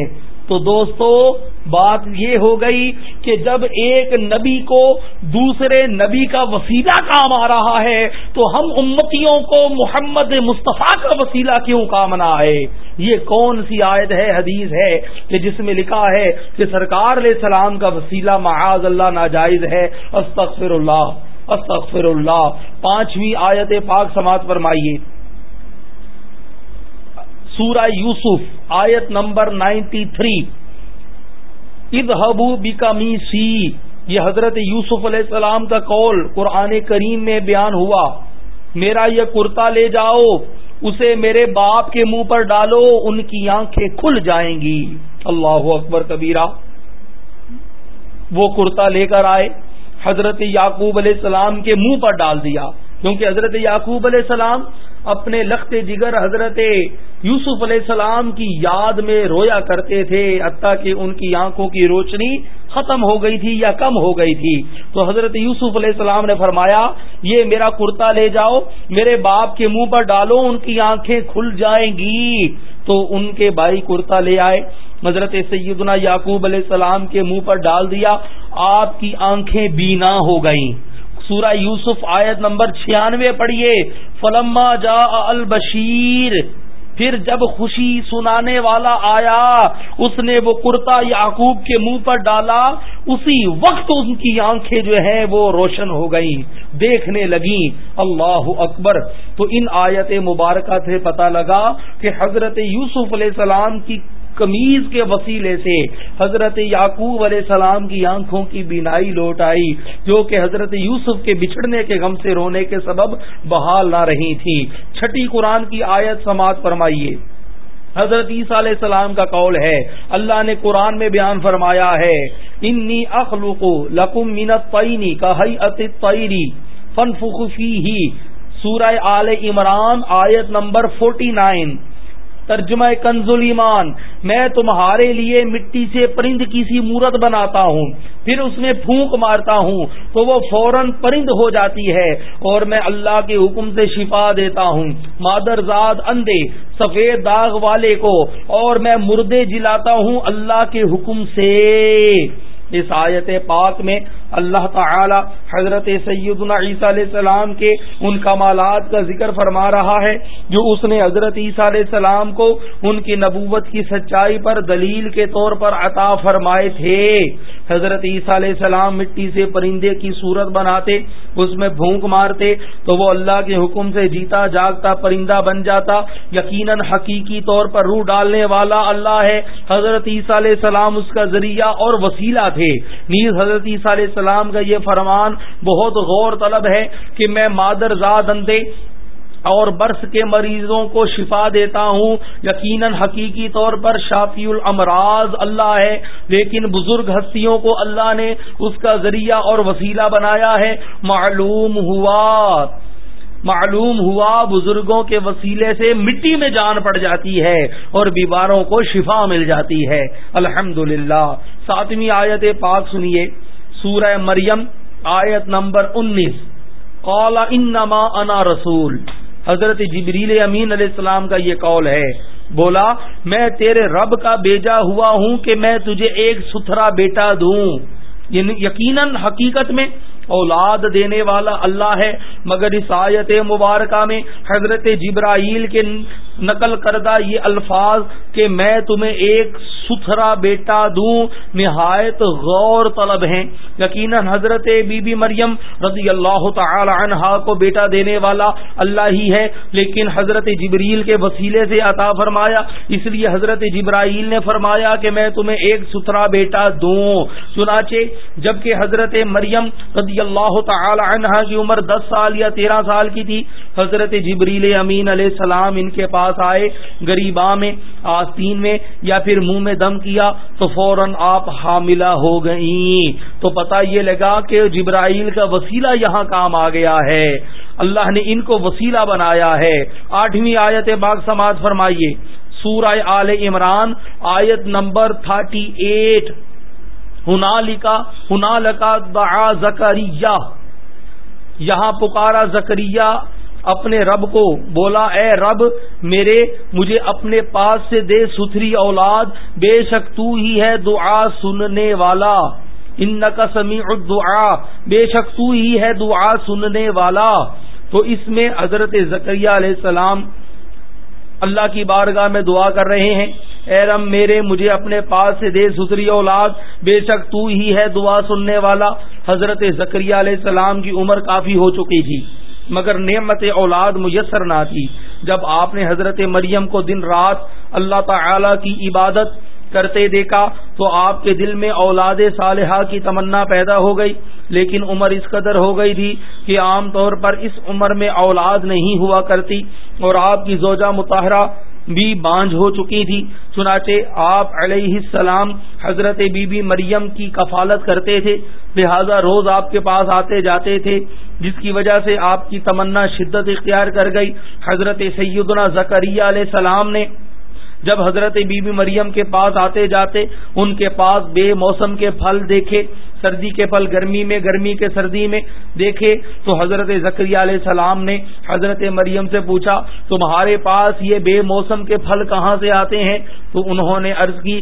تو دوستو، بات یہ ہو گئی کہ جب ایک نبی کو دوسرے نبی کا وسیلہ کام آ رہا ہے، تو ہم امتیوں کو محمد مصطفیٰ کا وسیلہ کیوں کام نہ آئے؟ یہ کون سی آیت ہے، حدیث ہے کہ جس میں لکھا ہے کہ سرکار علیہ السلام کا وسیلہ معاذ اللہ ناجائز ہے۔ استغفر اللہ استغفر اللہ۔ پانچویں آیت پاک سماعت فرمائیے۔ سورہ یوسف، آیت نمبر نائنٹی تھری۔ اد ہبو بیکمی سی یہ حضرت یوسف علیہ السلام کا قول قرآن کریم میں بیان ہوا۔ میرا یہ کرتا لے جاؤ، اسے میرے باپ کے منہ پر ڈالو، ان کی آنکھیں کھل جائیں گی۔ اللہ اکبر کبیرہ۔ وہ کرتا لے کر آئے، حضرت یعقوب علیہ السلام کے منہ پر ڈال دیا۔ کیونکہ حضرت یعقوب علیہ السلام اپنے لخت جگر حضرت یوسف علیہ السلام کی یاد میں رویا کرتے تھے، حتیٰ کہ ان کی آنکھوں کی روشنی ختم ہو گئی تھی یا کم ہو گئی تھی۔ تو حضرت یوسف علیہ السلام نے فرمایا، یہ میرا کرتا لے جاؤ، میرے باپ کے منہ پر ڈالو، ان کی آنکھیں کھل جائیں گی۔ تو ان کے بھائی کرتا لے آئے۔ حضرت سیدنا یعقوب علیہ السلام کے منہ پر ڈال دیا، آپ کی آنکھیں بینا ہو گئیں۔ سورہ یوسف آیت نمبر چھیانوے پڑھیے، فلما جا البشیر پھر جب خوشی سنانے والا آیا، اس نے وہ کرتا یعقوب کے منہ پر ڈالا، اسی وقت ان کی آنکھیں جو ہیں وہ روشن ہو گئیں، دیکھنے لگی اللہ اکبر۔ تو ان آیت مبارکہ سے پتہ لگا کہ حضرت یوسف علیہ السلام کی کمیز کے وسیلے سے حضرت یعقوب علیہ السلام کی آنکھوں کی بینائی لوٹ آئی، جو کہ حضرت یوسف کے بچھڑنے کے غم سے رونے کے سبب بحال نہ رہی تھی۔ چھٹی قرآن کی آیت سماعت فرمائیے۔ حضرت عیسیٰ علیہ السلام کا قول ہے، اللہ نے قرآن میں بیان فرمایا ہے، انی اخلوق لکم منت پینی کا حی فن فخی ہی سورہ آل عمران آیت نمبر فورٹی نائن۔ ترجمہ کنزل ایمان۔ میں تمہارے لیے مٹی سے پرند کی سی مورت بناتا ہوں، پھر اس میں پھونک مارتا ہوں تو وہ فوراً پرند ہو جاتی ہے اور میں اللہ کے حکم سے شفا دیتا ہوں۔ مادر زاد اندھے، سفید داغ والے کو، اور میں مردے جلاتا ہوں اللہ کے حکم سے۔ اس آیت پاک میں اللہ تعالی حضرت سیدنا عیسیٰ علیہ السلام کے ان کمالات کا ذکر فرما رہا ہے، جو اس نے حضرت عیسیٰ علیہ السلام کو ان کی نبوت کی سچائی پر دلیل کے طور پر عطا فرمائے تھے۔ حضرت عیسیٰ علیہ السلام مٹی سے پرندے کی صورت بناتے، اس میں بھونک مارتے، تو وہ اللہ کے حکم سے جیتا، جاگتا، پرندہ بن جاتا۔ یقیناً حقیقی طور پر روح ڈالنے والا اللہ ہے۔ حضرت عیسیٰ علیہ السلام اس کا ذریعہ اور وسیلہ تھے۔ نیز حضرت عیسیٰ علیہ السلام کا یہ فرمان بہت غور طلب ہے کہ میں مادر زاد اندے اور برس کے مریضوں کو شفا دیتا ہوں۔ یقیناً حقیقی طور پر شافی الامراض اللہ ہے، لیکن بزرگ ہستیوں کو اللہ نے اس کا ذریعہ اور وسیلہ بنایا ہے۔ معلوم ہوا معلوم ہوا بزرگوں کے وسیلے سے مٹی میں جان پڑ جاتی ہے اور بیماروں کو شفا مل جاتی ہے۔ الحمد للہ ساتویں آیت پاک سنیے۔ سورہ مریم، آیت نمبر انیس۔ قال، انما انا رسول۔ حضرت جبریل امین علیہ السلام کا یہ قول ہے۔ بولا، میں تیرے رب کا بیجا ہوا ہوں کہ میں تجھے ایک ستھرا بیٹا دوں۔ یعنی یقیناً حقیقت میں اولاد دینے والا اللہ ہے، مگر اس آیت مبارکہ میں حضرت جبرائیل کے نقل کردہ یہ الفاظ کہ میں تمہیں ایک ستھرا بیٹا دوں، نہایت غور طلب ہیں۔ یقیناً حضرت بی بی مریم رضی اللہ تعالی عنہا کو بیٹا دینے والا اللہ ہی ہے، لیکن حضرت جبریل کے وسیلے سے عطا فرمایا۔ اس لیے حضرت جبرائیل نے فرمایا کہ میں تمہیں ایک ستھرا بیٹا دوں۔ چنانچہ جبکہ حضرت مریم رضی اللہ تعالی عنہا کی عمر دس سال یا تیرہ سال کی تھی، حضرت جبریل امین علیہ السلام ان کے پاس پاس آئے غریبا میں، آستین میں، یا پھر منہ میں دم کیا، تو فوراً آپ حاملہ ہو گئی تو پتا یہ لگا کہ جبرائیل کا وسیلہ یہاں کام آ گیا ہے۔ اللہ نے ان کو وسیلہ بنایا ہے۔ آٹھویں آیت باغ سماج فرمائیے۔ سورہ آل عمران، آیت نمبر تھرٹی ایٹ۔ ہنا لکھا لکا دعا زکریہ۔ یہاں پکارا زکریہ اپنے رب کو بولا، اے رب، میرے مجھے اپنے پاس سے دے ستھری اولاد، بے شک تو ہی ہے دعا سننے والا. ان کا سمیع دعا بے شک تو ہی ہے دعا سننے والا۔ تو اس میں حضرت زکریہ علیہ السلام اللہ کی بارگاہ میں دعا کر رہے ہیں، اے رم میرے مجھے اپنے پاس سے دے ستری اولاد، بے شک تو ہی ہے دعا سننے والا. حضرت زکریہ علیہ السلام کی عمر کافی ہو چکی تھی۔ مگر نعمت اولاد میسر نہ تھی۔ جب آپ نے حضرت مریم کو دن رات اللہ تعالی کی عبادت کرتے دیکھا تو آپ کے دل میں اولاد صالحہ کی تمنا پیدا ہو گئی۔ لیکن عمر اس قدر ہو گئی تھی کہ عام طور پر اس عمر میں اولاد نہیں ہوا کرتی اور آپ کی زوجہ مطالعہ بھی بانج ہو چکی تھی۔ چنانچہ آپ علیہ السلام حضرت بی بی مریم کی کفالت کرتے تھے۔ لہذا روز آپ کے پاس آتے جاتے تھے، جس کی وجہ سے آپ کی تمنا شدت اختیار کر گئی۔ حضرت سیدنا زکریہ علیہ السلام نے جب حضرت بی بی مریم کے پاس آتے جاتے، ان کے پاس بے موسم کے پھل دیکھے، سردی کے پھل گرمی میں، گرمی کے سردی میں دیکھے، تو حضرت ذکری علیہ السلام نے حضرت مریم سے پوچھا، تمہارے پاس یہ بے موسم کے پھل کہاں سے آتے ہیں؟ تو انہوں نے عرض کی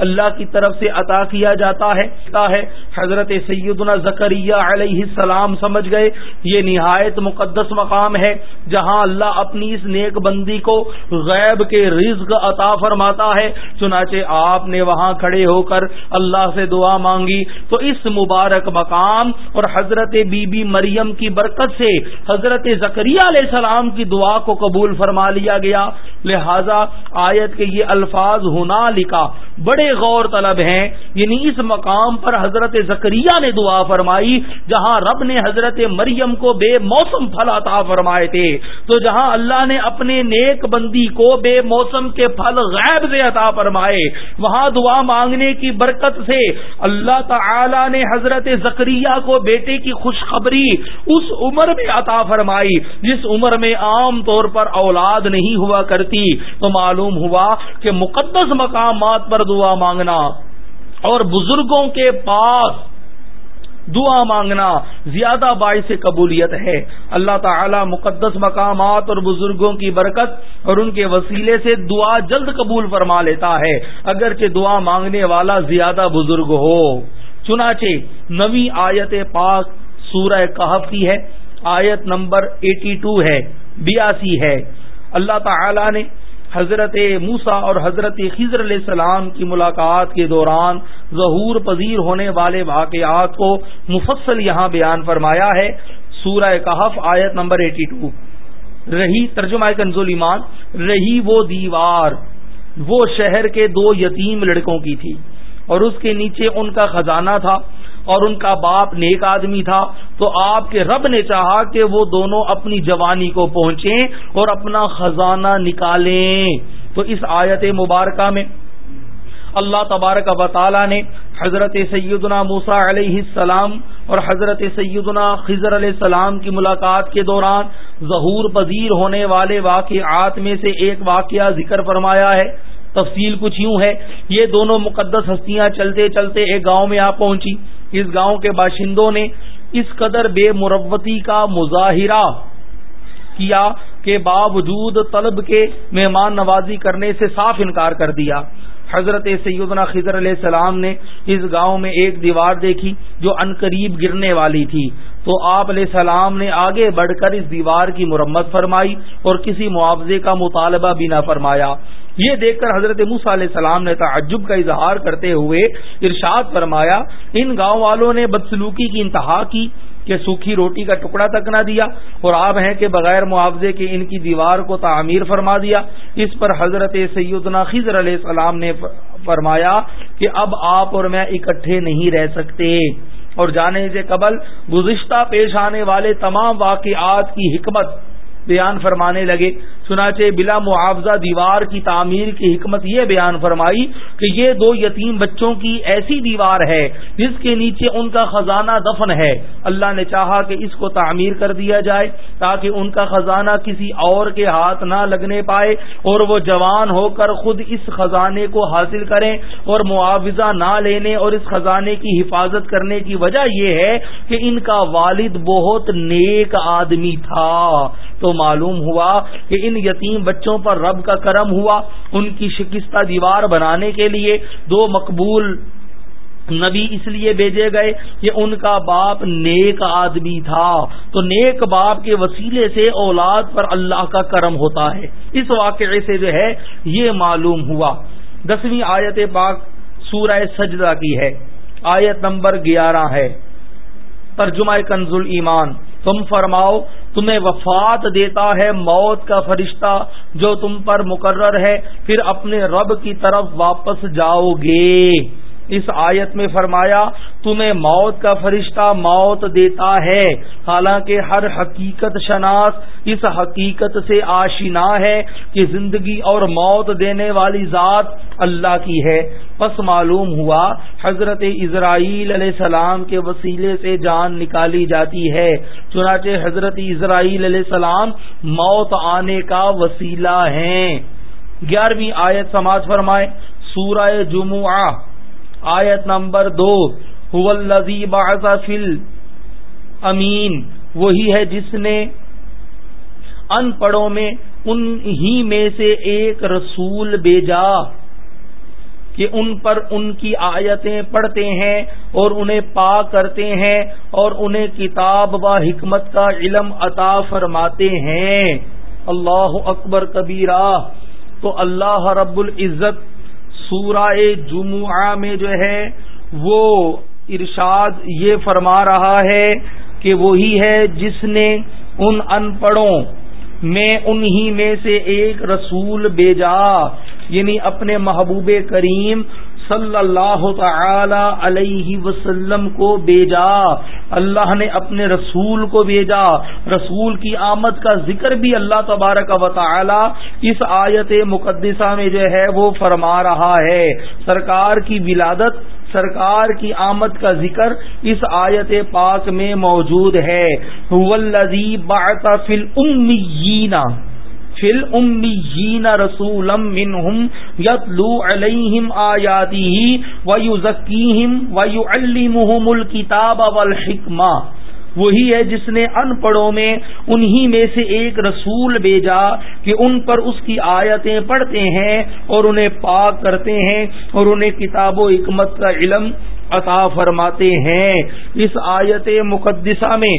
اللہ کی طرف سے عطا کیا جاتا ہے حضرت سیدنا زکریہ علیہ السلام سمجھ گئے، یہ نہایت مقدس مقام ہے جہاں اللہ اپنی اس نیک بندی کو غیب کے رزق عطا فرماتا ہے۔ چنانچہ آپ نے وہاں کھڑے ہو کر اللہ سے دعا مانگی۔ تو اس مبارک مقام اور حضرت بی بی مریم کی برکت سے حضرت زکریہ علیہ السلام کی دعا کو قبول فرما لیا گیا۔ لہذا آیت کے یہ الفاظ ہونا لکھا۔ بڑے غور طلب ہیں۔ یعنی اس مقام پر حضرت زکریہ نے دعا فرمائی، جہاں رب نے حضرت مریم کو بے موسم پھل عطا فرمائے تھے۔ تو جہاں اللہ نے اپنے نیک بندی کو بے موسم کے پھل غیب سے عطا فرمائے، وہاں دعا مانگنے کی برکت سے اللہ تعالی نے حضرت زکریہ کو بیٹے کی خوشخبری اس عمر میں عطا فرمائی، جس عمر میں عام طور پر اولاد نہیں ہوا کرتی۔ تو معلوم ہوا کہ مقدس مقامات پر دعا مانگنا اور بزرگوں کے پاس دعا مانگنا زیادہ باعث قبولیت ہے۔ اللہ تعالی مقدس مقامات اور بزرگوں کی برکت اور ان کے وسیلے سے دعا جلد قبول فرما لیتا ہے۔ اگرچہ دعا مانگنے والا زیادہ بزرگ ہو، چنانچہ نوی آیت پاک سورہ کہف کی ہے، آیت نمبر ایٹی ٹو ہے، بیاسی ہے۔ اللہ تعالی نے حضرت موسا اور حضرت خضر علیہ السلام کی ملاقات کے دوران ظہور پذیر ہونے والے واقعات کو مفصل یہاں بیان فرمایا ہے۔ سورہ کہف آیت نمبر ایٹی ٹو۔ رہی ترجمہ کنزول ایمان، رہی وہ دیوار، وہ شہر کے دو یتیم لڑکوں کی تھی اور اس کے نیچے ان کا خزانہ تھا۔ اور ان کا باپ نیک آدمی تھا، تو آپ کے رب نے چاہا کہ وہ دونوں اپنی جوانی کو پہنچیں اور اپنا خزانہ نکالیں۔ تو اس آیت مبارکہ میں اللہ تبارک و تعالی نے حضرت سیدنا موسا علیہ السلام اور حضرت سیدنا خضر علیہ السلام کی ملاقات کے دوران ظہور پذیر ہونے والے واقعات میں سے ایک واقعہ ذکر فرمایا ہے۔ تفصیل کچھ یوں ہے، یہ دونوں مقدس ہستیاں چلتے چلتے ایک گاؤں میں آ پہنچی۔ اس گاؤں کے باشندوں نے اس قدر بے مروتی کا مظاہرہ کیا کہ باوجود طلب کے مہمان نوازی کرنے سے صاف انکار کر دیا۔ حضرت سیدنا خضر علیہ السلام نے اس گاؤں میں ایک دیوار دیکھی جو ان قریب گرنے والی تھی۔ تو آپ علیہ السلام نے آگے بڑھ کر اس دیوار کی مرمت فرمائی اور کسی معاوضے کا مطالبہ بھی نہ فرمایا۔ یہ دیکھ کر حضرت موسا علیہ السلام نے تعجب کا اظہار کرتے ہوئے ارشاد فرمایا، ان گاؤں والوں نے بدسلوکی کی انتہا کی کہ سوکھی روٹی کا ٹکڑا تک نہ دیا اور آپ ہیں کہ بغیر معاوضے کے ان کی دیوار کو تعمیر فرما دیا۔ اس پر حضرت سیدنا خضر علیہ السلام نے فرمایا کہ اب آپ اور میں اکٹھے نہیں رہ سکتے۔ اور جانے سے قبل گزشتہ پیش آنے والے تمام واقعات کی حکمت بیان فرمانے لگے۔ چنانچہ بلا معاوضہ دیوار کی تعمیر کی حکمت یہ بیان فرمائی کہ یہ دو یتیم بچوں کی ایسی دیوار ہے جس کے نیچے ان کا خزانہ دفن ہے۔ اللہ نے چاہا کہ اس کو تعمیر کر دیا جائے تاکہ ان کا خزانہ کسی اور کے ہاتھ نہ لگنے پائے اور وہ جوان ہو کر خود اس خزانے کو حاصل کریں اور معاوضہ نہ لینے اور اس خزانے کی حفاظت کرنے کی وجہ یہ ہے کہ ان کا والد بہت نیک آدمی تھا۔ تو معلوم ہوا کہ ان یتیم بچوں پر رب کا کرم ہوا، ان کی شکستہ دیوار بنانے کے لیے دو مقبول نبی اس لیے بھیجے گئے کہ ان کا باپ نیک آدمی تھا۔ تو نیک باپ کے وسیلے سے اولاد پر اللہ کا کرم ہوتا ہے۔ اس واقعے سے جو ہے، یہ معلوم ہوا۔ دسویں آیت پاک سورہ سجدہ کی ہے۔ آیت نمبر گیارہ ہے۔ ترجمہ کنز ایمان تم فرماؤ، تمہیں وفات دیتا ہے موت کا فرشتہ جو تم پر مقرر ہے، پھر اپنے رب کی طرف واپس جاؤ گے۔ اس آیت میں فرمایا، تمہیں موت کا فرشتہ موت دیتا ہے۔ حالانکہ ہر حقیقت شناس اس حقیقت سے آشنا ہے کہ زندگی اور موت دینے والی ذات اللہ کی ہے۔ پس معلوم ہوا، حضرت اسرائیل علیہ السلام کے وسیلے سے جان نکالی جاتی ہے۔ چنانچہ حضرت اسرائیل علیہ السلام موت آنے کا وسیلہ ہیں۔ گیارہویں آیت سماج فرمائے، سورہ جمعہ آیت نمبر دو ہوزی فل امین وہی ہے جس نے ان پڑھوں میں ان ہی میں سے ایک رسول بھیجا کہ ان پر ان کی آیتیں پڑھتے ہیں اور انہیں پا کرتے ہیں اور انہیں کتاب و حکمت کا علم عطا فرماتے ہیں۔ اللہ اکبر کبیرہ، تو اللہ رب العزت سورہ جمعہ میں جو ہے وہ ارشاد یہ فرما رہا ہے کہ وہی ہے جس نے ان ان پڑھوں میں انہی میں سے ایک رسول بھیجا یعنی اپنے محبوب کریم صلی اللہ تعالی علیہ وسلم کو بھیجا۔ اللہ نے اپنے رسول کو بھیجا۔ رسول کی آمد کا ذکر بھی اللہ تبارک و تعالی اس آیت مقدسہ میں جو ہے وہ فرما رہا ہے۔ سرکار کی ولادت، سرکار کی آمد کا ذکر اس آیت پاک میں موجود ہے۔ فل امیین رسول منہم یتلو علیہم آیاتی و یزکیہم و یعلمہم الکتاب والحکمہ وہی ہے جس نے ان پڑھوں میں انہی میں سے ایک رسول بھیجا کہ ان پر اس کی آیتیں پڑھتے ہیں اور انہیں پاک کرتے ہیں اور انہیں کتاب و حکمت کا علم عطا فرماتے ہیں۔ اس آیت مقدسہ میں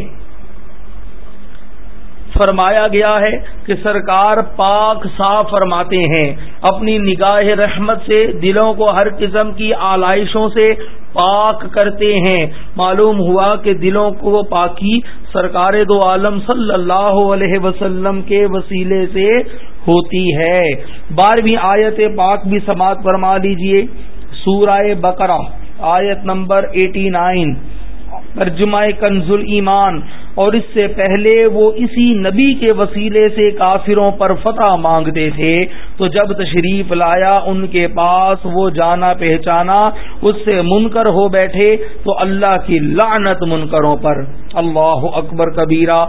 فرمایا گیا ہے کہ سرکار پاک صاف فرماتے ہیں۔ اپنی نگاہ رحمت سے، دلوں کو ہر قسم کی آلائشوں سے پاک کرتے ہیں۔ معلوم ہوا کہ دلوں کو پاکی سرکار دو عالم صلی اللہ علیہ وسلم کے وسیلے سے ہوتی ہے۔ بارہویں آیت پاک بھی سماعت فرما لیجیے سورہ بقرہ، آیت نمبر ایٹی نائن۔ ترجمہ کنز ایمان، اور اس سے پہلے وہ اسی نبی کے وسیلے سے کافروں پر فتح مانگتے تھے۔ تو جب تشریف لایا ان کے پاس، وہ جانا پہچانا، اس سے منکر ہو بیٹھے، تو اللہ کی لعنت منکروں پر۔ اللہ اکبر کبیرہ،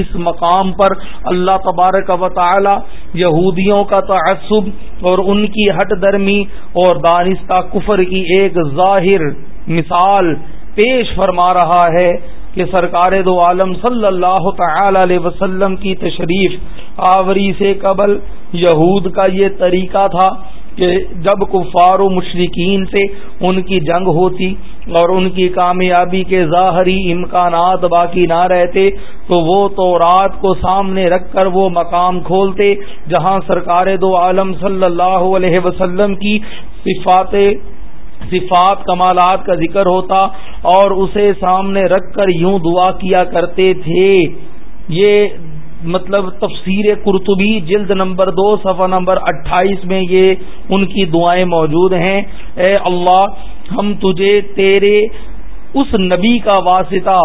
اس مقام پر اللہ تبارک و تعالی یہودیوں کا تعصب اور ان کی ہٹ درمی اور دانستہ کفر کی ایک ظاہر مثال پیش فرما رہا ہے کہ سرکار دو عالم صلی اللہ تعالی علیہ وسلم کی تشریف آوری سے قبل یہود کا یہ طریقہ تھا کہ جب کفار و مشرقین سے ان کی جنگ ہوتی اور ان کی کامیابی کے ظاہری امکانات باقی نہ رہتے تو وہ تو رات کو سامنے رکھ کر وہ مقام کھولتے جہاں سرکار دو عالم صلی اللہ علیہ وسلم کی صفات صفات، کمالات کا ذکر ہوتا اور اسے سامنے رکھ کر یوں دعا کیا کرتے تھے۔ یہ مطلب تفسیر قرطبی جلد نمبر دو، صفحہ نمبر اٹھائیس میں یہ ان کی دعائیں موجود ہیں۔ اے اللہ، ہم تجھے تیرے اس نبی کا واسطہ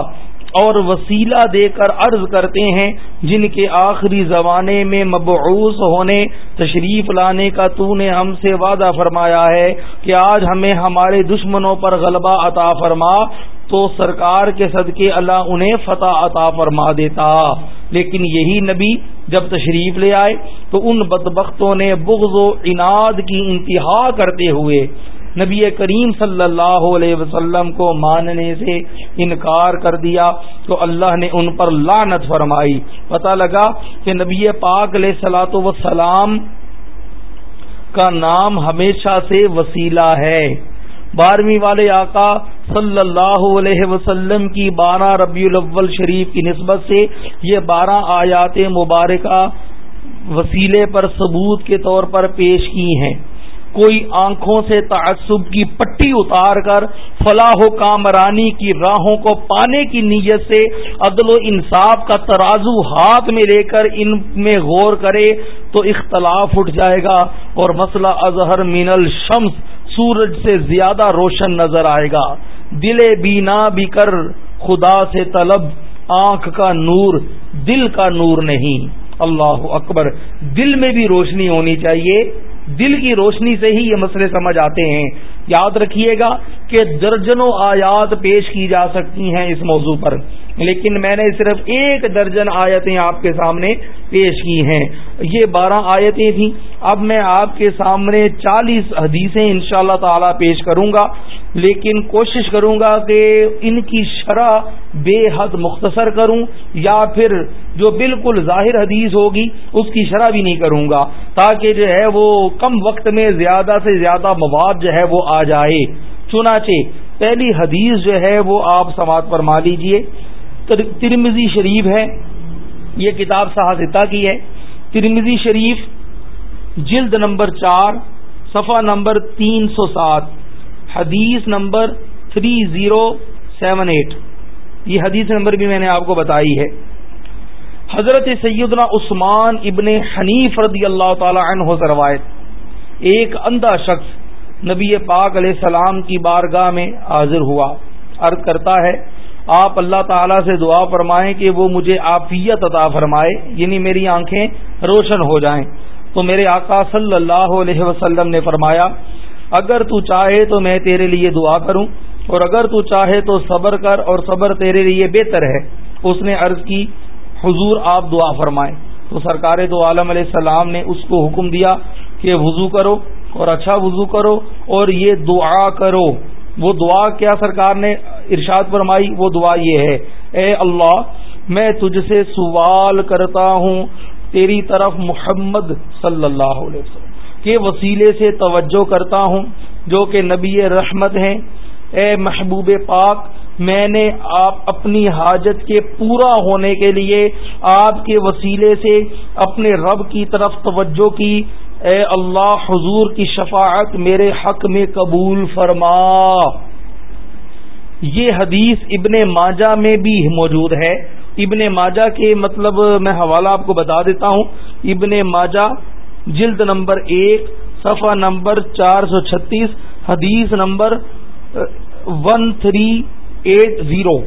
اور وسیلہ دے کر عرض کرتے ہیں، جن کے آخری زمانے میں مبعوث ہونے، تشریف لانے کا تو نے ہم سے وعدہ فرمایا ہے کہ آج ہمیں ہمارے دشمنوں پر غلبہ عطا فرما، تو سرکار کے صدقے اللہ انہیں فتح عطا فرما دیتا۔ لیکن یہی نبی جب تشریف لے آئے، تو ان بدبختوں نے بغض و اناد کی انتہا کرتے ہوئے نبی کریم صلی اللہ علیہ وسلم کو ماننے سے انکار کر دیا تو اللہ نے ان پر لانت فرمائی۔ پتہ لگا کہ نبی پاک علیہ سلاۃ وسلام کا نام ہمیشہ سے وسیلہ ہے۔ بارہویں والے آقا صلی اللہ علیہ وسلم کی بارہ ربیع الاول شریف کی نسبت سے یہ بارہ آیات مبارکہ وسیلے پر ثبوت کے طور پر پیش کی ہیں۔ کوئی آنکھوں سے تعصب کی پٹی اتار کر، فلاح و کامرانی کی راہوں کو پانے کی نیت سے عدل و انصاف کا ترازو ہاتھ میں لے کر ان میں غور کرے تو اختلاف اٹھ جائے گا اور مسئلہ اظہر مین الشمس سورج سے زیادہ روشن نظر آئے گا۔ دل بینا بھی کر، خدا سے طلب، آنکھ کا نور، دل کا نور نہیں۔ اللہ اکبر۔ دل میں بھی روشنی ہونی چاہیے۔ دل کی روشنی سے ہی یہ مسئلے سمجھ آتے ہیں۔ یاد رکھیے گا کہ درجنوں آیات پیش کی جا سکتی ہیں اس موضوع پر۔ لیکن میں نے صرف ایک درجن آیتیں آپ کے سامنے پیش کی ہیں۔ یہ بارہ آیتیں تھیں۔ اب میں آپ کے سامنے چالیس حدیثیں ان شاء اللہ تعالی پیش کروں گا۔ لیکن کوشش کروں گا کہ ان کی شرح بے حد مختصر کروں یا پھر جو بالکل ظاہر حدیث ہوگی اس کی شرح بھی نہیں کروں گا۔ تاکہ جو ہے وہ کم وقت میں زیادہ سے زیادہ مواد جو ہے وہ آ جائے۔ چنانچہ پہلی حدیث جو ہے وہ آپ سماعت فرما لیجیے۔ ترمزی شریف ہے، یہ کتاب صحافتہ کی ہے۔ ترمزی شریف جلد نمبر چار، صفحہ نمبر تین سو سات، حدیث number three zero seven eight. یہ حدیث نمبر بھی میں نے آپ کو بتائی ہے۔ حضرت سیدنا عثمان ابن حنیف رضی اللہ تعالی عنہ سے روایت، ایک اندھا شخص نبی پاک علیہ السلام کی بارگاہ میں حاضر ہوا۔ عرض کرتا ہے آپ اللہ تعالی سے دعا فرمائیں کہ وہ مجھے آفیت عطا فرمائے یعنی میری آنکھیں روشن ہو جائیں۔ تو میرے آقا صلی اللہ علیہ وسلم نے فرمایا، اگر تو چاہے تو میں تیرے لیے دعا کروں، اور اگر تو چاہے تو صبر کر، اور صبر تیرے لیے بہتر ہے۔ اس نے عرض کی، حضور آپ دعا فرمائیں۔ تو سرکار دو عالم علیہ السلام نے اس کو حکم دیا کہ وضو کرو، اور اچھا وضو کرو، اور یہ دعا کرو۔ وہ دعا کیا سرکار نے ارشاد فرمائی، وہ دعا یہ ہے۔ اے اللہ، میں تجھ سے سوال کرتا ہوں، تیری طرف محمد صلی اللہ علیہ وسلم۔ کے وسیلے سے توجہ کرتا ہوں، جو کہ نبی رحمت ہیں۔ اے محبوب پاک، میں نے آپ اپنی حاجت کے پورا ہونے کے لیے آپ کے وسیلے سے اپنے رب کی طرف توجہ کی۔ اے اللہ حضور کی شفاعت میرے حق میں قبول فرما۔ یہ حدیث ابن ماجہ میں بھی موجود ہے۔ ابن ماجہ کے مطلب میں حوالہ آپ کو بتا دیتا ہوں۔ ابن ماجہ جلد نمبر ایک، صفحہ نمبر چار سو چھتیس، حدیث number one three eight zero.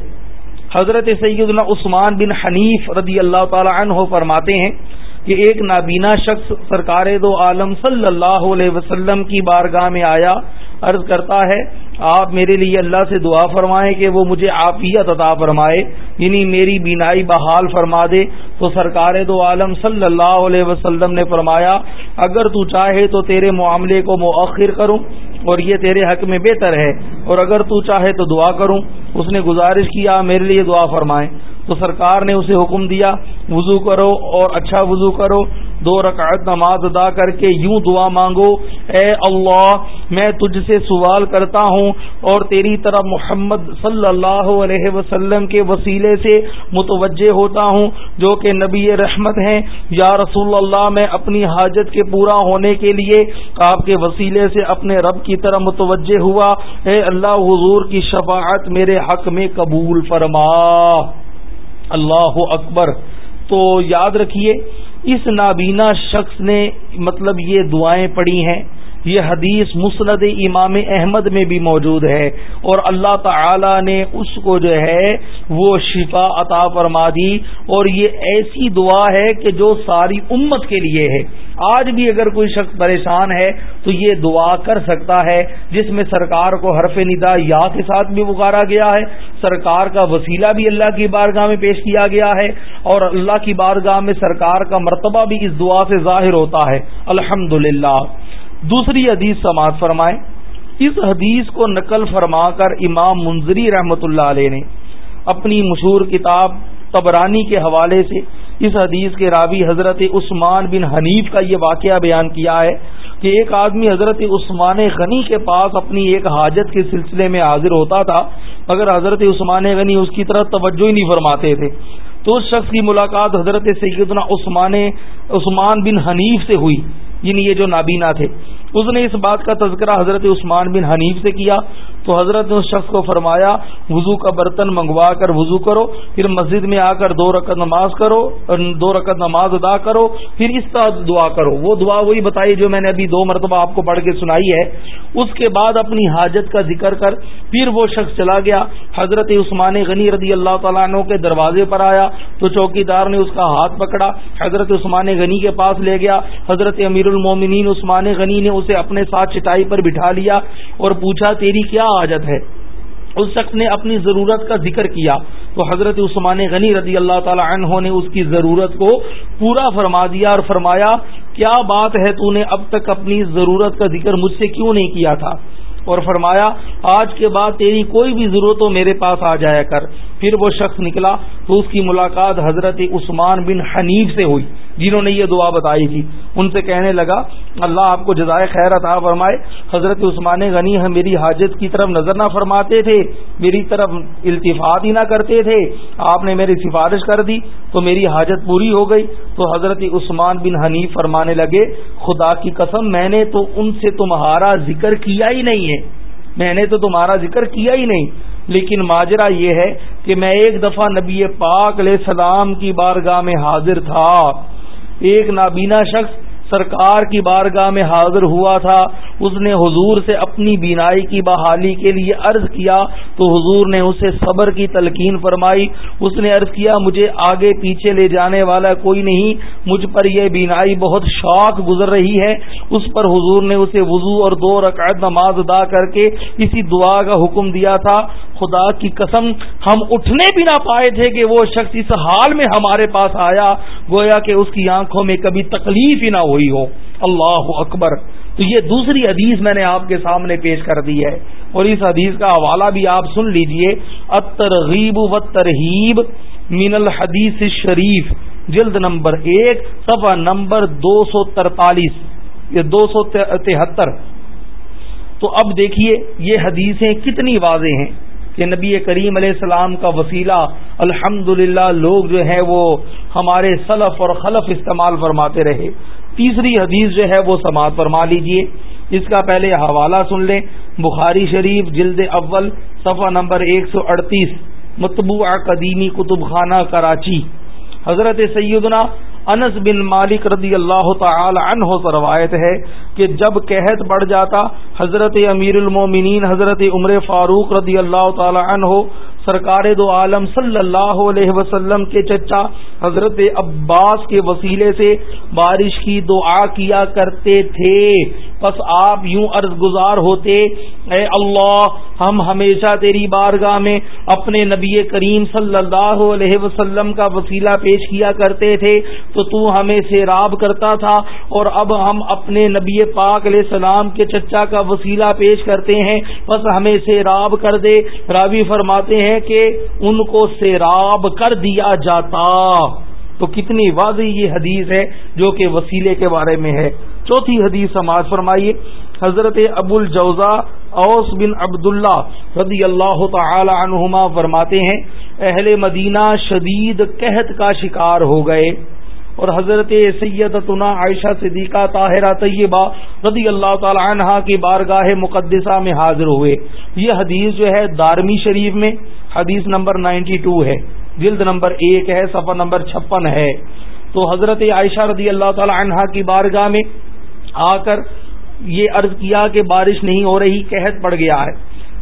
حضرت سیدنا عثمان بن حنیف رضی اللہ تعالی عنہ فرماتے ہیں کہ ایک نابینا شخص سرکار دو عالم صلی اللہ علیہ وسلم کی بارگاہ میں آیا، عرض کرتا ہے، آپ میرے لیے اللہ سے دعا فرمائیں کہ وہ مجھے عافیت عطا فرمائے یعنی میری بینائی بحال فرما دے۔ تو سرکار دو عالم صلی اللہ علیہ وسلم نے فرمایا، اگر تو چاہے تو تیرے معاملے کو مؤخر کروں اور یہ تیرے حق میں بہتر ہے، اور اگر تو چاہے تو دعا کروں۔ اس نے گزارش کیا، میرے لیے دعا فرمائیں۔ تو سرکار نے اسے حکم دیا، وضو کرو اور اچھا وضو کرو، دو رکعت نماز ادا کر کے یوں دعا مانگو، اے اللہ، میں تجھ سے سوال کرتا ہوں اور تیری طرف محمد صلی اللہ علیہ وسلم کے وسیلے سے متوجہ ہوتا ہوں، جو کہ نبی رحمت ہیں۔ یا رسول اللہ، میں اپنی حاجت کے پورا ہونے کے لیے آپ کے وسیلے سے اپنے رب کی طرف متوجہ ہوا۔ اے اللہ، حضور کی شفاعت میرے حق میں قبول فرما۔ اللہ اکبر تو یاد رکھیے اس نابینا شخص نے مطلب یہ دعائیں پڑھی ہیں۔ یہ حدیث مسند امام احمد میں بھی موجود ہے اور اللہ تعالی نے اس کو جو ہے وہ شفا عطا فرما دی اور یہ ایسی دعا ہے کہ جو ساری امت کے لیے ہے۔ آج بھی اگر کوئی شخص پریشان ہے تو یہ دعا کر سکتا ہے، جس میں سرکار کو حرف ندا یا کے ساتھ بھی پکارا گیا ہے، سرکار کا وسیلہ بھی اللہ کی بارگاہ میں پیش کیا گیا ہے اور اللہ کی بارگاہ میں سرکار کا مرتبہ بھی اس دعا سے ظاہر ہوتا ہے۔ الحمد دوسری حدیث سماعت فرمائے۔ اس حدیث کو نقل فرما کر امام منظری رحمت اللہ علیہ نے اپنی مشہور کتاب تبرانی کے حوالے سے اس حدیث کے راوی حضرت عثمان بن حنیف کا یہ واقعہ بیان کیا ہے کہ ایک آدمی حضرت عثمان غنی کے پاس اپنی ایک حاجت کے سلسلے میں حاضر ہوتا تھا، مگر حضرت عثمان غنی اس کی طرف توجہ ہی نہیں فرماتے تھے۔ تو اس شخص کی ملاقات حضرت سیدنا عثمان عثمان بن حنیف سے ہوئی۔ یعنی یہ جو نابینا تھے۔ اس نے اس بات کا تذکرہ حضرت عثمان بن حنیف سے کیا تو حضرت نے اس شخص کو فرمایا، وضو کا برتن منگوا کر وضو کرو، پھر مسجد میں آ کر دو رقط نماز کرو دو رقط نماز ادا کرو، پھر اس طرح دعا کرو۔ وہ دعا وہی بتائی جو میں نے ابھی دو مرتبہ آپ کو پڑھ کے سنائی ہے۔ اس کے بعد اپنی حاجت کا ذکر کر، پھر وہ شخص چلا گیا۔ حضرت عثمان غنی رضی اللہ تعالیٰ عنہ کے دروازے پر آیا، تو چوکی دار نے اس کا ہاتھ پکڑا۔ حضرت عثمان غنی کے پاس لے گیا۔ حضرت امیر المومنین عثمان غنی نے اسے اپنے ساتھ چٹائی پر بٹھا لیا اور پوچھا، تیری کیا حاجت ہے؟ اس شخص نے اپنی ضرورت کا ذکر کیا۔ تو حضرت عثمان غنی رضی اللہ تعالی عنہ نے اس کی ضرورت کو پورا فرما دیا اور فرمایا، کیا بات ہے تو نے اب تک اپنی ضرورت کا ذکر مجھ سے کیوں نہیں کیا تھا؟ اور فرمایا، آج کے بعد تیری کوئی بھی ضرورت ہو میرے پاس آ جایا کر۔ پھر وہ شخص نکلا۔ تو اس کی ملاقات حضرت عثمان بن حنیف سے ہوئی۔ جنہوں نے یہ دعا بتائی تھی۔ ان سے کہنے لگا، اللہ آپ کو جزائے خیر عطا فرمائے۔ حضرت عثمان غنی ہم میری حاجت کی طرف نظر نہ فرماتے تھے، میری طرف التفاط ہی نہ کرتے تھے۔ آپ نے میری سفارش کر دی، تو میری حاجت پوری ہو گئی۔ تو حضرت عثمان بن حنیف فرمانے لگے، خدا کی قسم، میں نے تو ان سے تمہارا ذکر کیا ہی نہیں ہے۔ میں نے تو تمہارا ذکر کیا ہی نہیں۔ لیکن ماجرا یہ ہے کہ میں ایک دفعہ نبی پاک علیہ السلام کی بارگاہ میں حاضر تھا۔ ایک نابینا شخص سرکار کی بارگاہ میں حاضر ہوا تھا، اس نے حضور سے اپنی بینائی کی بحالی کے لیے عرض کیا تو حضور نے اسے صبر کی تلقین فرمائی۔ اس نے عرض کیا، مجھے آگے پیچھے لے جانے والا کوئی نہیں، مجھ پر یہ بینائی بہت شوق گزر رہی ہے۔ اس پر حضور نے اسے وضو اور دو رکعت نماز ادا کر کے اسی دعا کا حکم دیا تھا۔ خدا کی قسم، ہم اٹھنے بھی نہ پائے تھے کہ وہ شخص اس حال میں ہمارے پاس آیا، گویا کہ اس کی آنکھوں میں کبھی تکلیف ہی نہ ہوئی ہو۔ اللہ اکبر۔ تو یہ دوسری حدیث میں نے آپ کے سامنے پیش کر دی ہے۔ اور اس حدیث کا حوالہ بھی آپ سن لیجیے۔ اترغیب و ترہیب من الحدیث شریف جلد نمبر ایک، صفحہ نمبر دو سو ترتالیس، یا دو سو تہتر۔ تو اب دیکھیے یہ حدیثیں کتنی واضح ہیں کہ نبی کریم علیہ السلام کا وسیلہ الحمد لوگ جو ہے وہ ہمارے سلف اور خلف استعمال فرماتے رہے۔ تیسری حدیث جو ہے وہ سماعت فرما لیجیے۔ اس کا پہلے حوالہ سن لیں۔ بخاری شریف جلد اول، صفحہ نمبر ایک سو اڑتیس۔ قدیمی کتب خانہ کراچی۔ حضرت سیدنا انس بن مالک رضی اللہ تعالی عنہ سے روایت ہے کہ جب قحط بڑھ جاتا، حضرت امیر المومنین حضرت عمر فاروق رضی اللہ تعالی عنہ سرکار دو عالم صلی اللہ علیہ وسلم کے چچا حضرت عباس کے وسیلے سے بارش کی دعا کیا کرتے تھے۔ بس آپ یوں عرض گزار ہوتے، اے اللہ، ہم ہمیشہ تیری بارگاہ میں اپنے نبی کریم صلی اللہ علیہ وسلم کا وسیلہ پیش کیا کرتے تھے، تو تو ہمیں سیراب کرتا تھا اور اب ہم اپنے نبی پاک علیہ السلام کے چچا کا وسیلہ پیش کرتے ہیں بس ہمیں سیراب کر دے۔ راوی فرماتے ہیں کہ ان کو سیراب کر دیا جاتا۔ تو کتنی واضح یہ حدیث ہے جو کہ وسیلے کے بارے میں ہے۔ چوتھی حدیث سماج فرمائیے، حضرت ابو الجوزا اوس بن عبداللہ رضی اللہ تعالی عنہما فرماتے ہیں، اہل مدینہ شدید قحط کا شکار ہو گئے۔ اور حضرت سیدتنا عائشہ صدیقہ طاہرہ طیبہ رضی اللہ تعالی عنہ کی بارگاہ مقدسہ میں حاضر ہوئے۔ یہ حدیث جو ہے دارمی شریف میں حدیث نمبر نائنٹی ٹو ہے، جلد نمبر ایک ہے، صفحہ نمبر چھپن ہے۔ تو حضرت عائشہ رضی اللہ تعالی عنہا کی بارگاہ میں آ کر یہ عرض کیا کہ بارش نہیں ہو رہی، قحط پڑ گیا ہے۔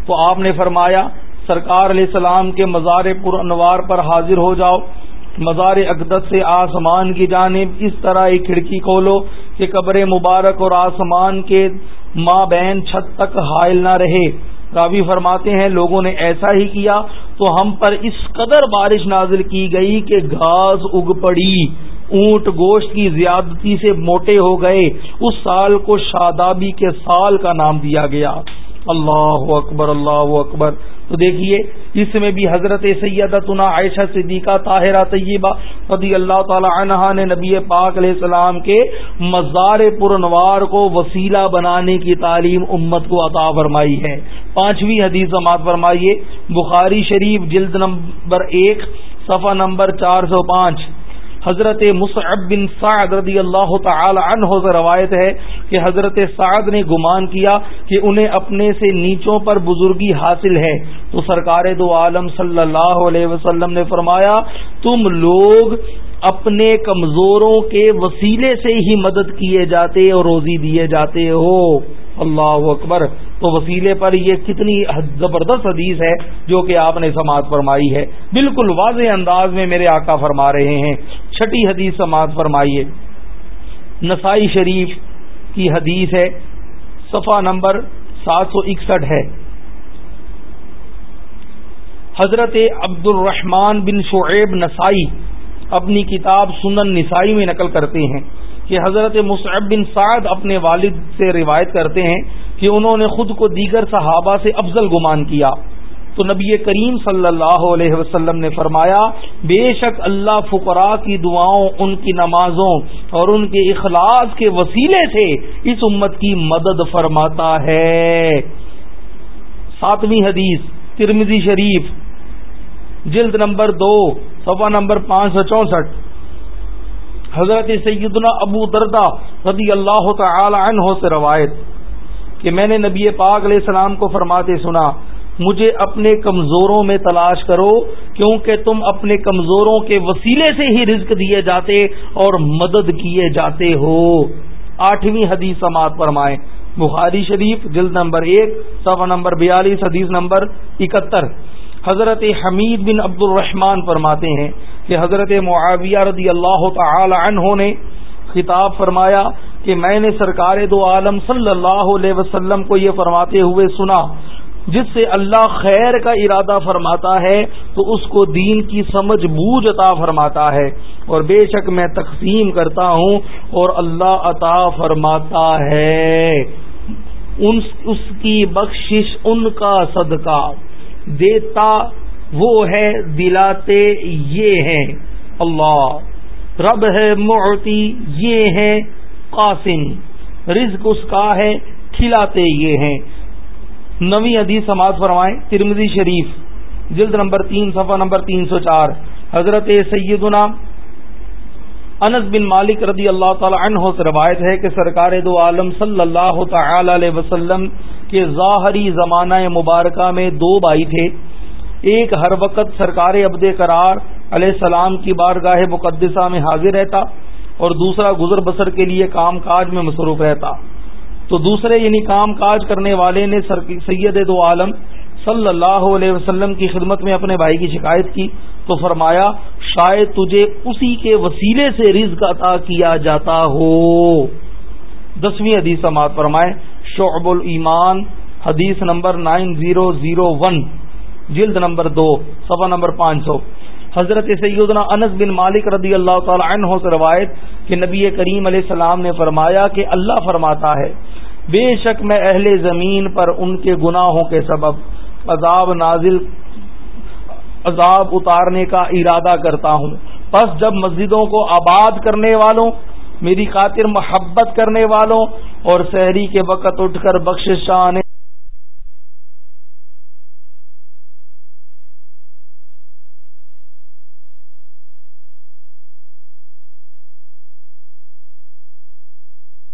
تو آپ نے فرمایا، سرکار علیہ السلام کے مزار پر انوار پر حاضر ہو جاؤ۔ مزار اقدس سے آسمان کی جانب اس طرح ایک کھڑکی کھولو کہ قبر مبارک اور آسمان کے ماں بہن چھت تک حائل نہ رہے۔ راوی فرماتے ہیں، لوگوں نے ایسا ہی کیا تو ہم پر اس قدر بارش نازل کی گئی کہ گھاس اگ پڑی۔ اونٹ گوشت کی زیادتی سے موٹے ہو گئے۔ اس سال کو شادابی کے سال کا نام دیا گیا۔ اللہ اکبر اللہ اکبر۔ تو دیکھیے، اس میں بھی حضرت سیدتنا عائشہ صدیقہ طاہرہ طیبہ رضی اللہ تعالی عنہ نے نبی پاک علیہ السلام کے مزار پرنوار کو وسیلہ بنانے کی تعلیم امت کو عطا فرمائی ہے۔ پانچویں حدیث سماعت فرمائیے۔ بخاری شریف جلد نمبر ایک، صفحہ نمبر چار سو پانچ۔ حضرت مصعب بن سعد رضی اللہ تعالی عنہ سے روایت ہے کہ حضرت سعد نے گمان کیا کہ انہیں اپنے سے نیچوں پر بزرگی حاصل ہے۔ تو سرکار دو عالم صلی اللہ علیہ وسلم نے فرمایا، تم لوگ اپنے کمزوروں کے وسیلے سے ہی مدد کیے جاتے اور روزی دیے جاتے ہو۔ اللہ اکبر۔ تو وسیلے پر یہ کتنی زبردست حدیث ہے جو کہ آپ نے سماعت فرمائی ہے۔ بالکل واضح انداز میں میرے آقا فرما رہے ہیں۔ چھٹی حدیث سماعت فرمائیے۔ نسائی شریف کی حدیث ہے۔ صفحہ نمبر سات سو اکسٹھ ہے۔ حضرت عبد الرحمان بن شعیب نسائی اپنی کتاب سنن نسائی میں نقل کرتے ہیں۔ کہ حضرت مصعب بن سعد اپنے والد سے روایت کرتے ہیں کہ انہوں نے خود کو دیگر صحابہ سے افضل گمان کیا۔ تو نبی کریم صلی اللہ علیہ وسلم نے فرمایا، بے شک اللہ فقراء کی دعاؤں، ان کی نمازوں اور ان کے اخلاص کے وسیلے سے اس امت کی مدد فرماتا ہے۔ ساتویں حدیث ترمزی شریف، جلد نمبر دو، صفحہ نمبر پانچ سو چونسٹھ۔ حضرت سیدنا ابو دردا رضی اللہ تعالی عنہ سے روایت کہ میں نے نبی پاک علیہ السلام کو فرماتے سنا، مجھے اپنے کمزوروں میں تلاش کرو، کیونکہ تم اپنے کمزوروں کے وسیلے سے ہی رزق دیے جاتے اور مدد کیے جاتے ہو۔ آٹھویں حدیث سماعت فرمائیں۔ بخاری شریف، جلد نمبر ایک، صفحہ نمبر بیالیس، حدیث نمبر اکہتر۔ حضرت حمید بن عبد الرحمان فرماتے ہیں کہ حضرت معاویہ رضی اللہ تعالی عنہ نے خطاب فرمایا کہ میں نے سرکار دو عالم صلی اللہ علیہ وسلم کو یہ فرماتے ہوئے سنا، جس سے اللہ خیر کا ارادہ فرماتا ہے تو اس کو دین کی سمجھ بوجھ عطا فرماتا ہے۔ اور بے شک میں تقسیم کرتا ہوں اور اللہ عطا فرماتا ہے۔ اس کی بخشش ان کا صدقہ۔ دیتا وہ ہے دلاتے یہ ہیں۔ اللہ۔ رب ہے معتی یہ ہے قاسم۔ رزق اس کا ہے، کھلاتے یہ ہیں۔ نوی حدیث سماعت فرمائیں ترمزی شریف، جلد نمبر تین، صفحہ نمبر تین سو چار۔ حضرت سیدنا انس بن مالک رضی اللہ تعالی عنہ سے روایت ہے کہ سرکار دو عالم صلی اللہ تعالی علیہ وسلم کے ظاہری زمانہ مبارکہ میں دو بھائی تھے۔ ایک ہر وقت سرکار ابد قرار علیہ السلام کی بارگاہ مقدسہ میں حاضر رہتا اور دوسرا گزر بسر کے لیے کام کاج میں مصروف رہتا۔ تو دوسرے یعنی کام کاج کرنے والے نے سید دو عالم صلی اللہ علیہ وسلم کی خدمت میں اپنے بھائی کی شکایت کی تو فرمایا، شاید تجھے اسی کے وسیلے سے رزق عطا کیا جاتا ہو۔ دسویں حدیث سماعت فرمائے شعب الایمان، حدیث number nine zero zero one, جلد نمبر دو سفا نمبر پانچ سو۔ حضرت سیدنا انس بن مالک رضی اللہ تعالی عنہ سے روایت کہ نبی کریم علیہ السلام نے فرمایا کہ اللہ فرماتا ہے، بے شک میں اہل زمین پر ان کے گناہوں کے سبب عذاب نازل، عذاب اتارنے کا ارادہ کرتا ہوں۔ پس جب مسجدوں کو آباد کرنے والوں میری خاطر محبت کرنے والوں اور شہری کے وقت اٹھ کر بخش شاہ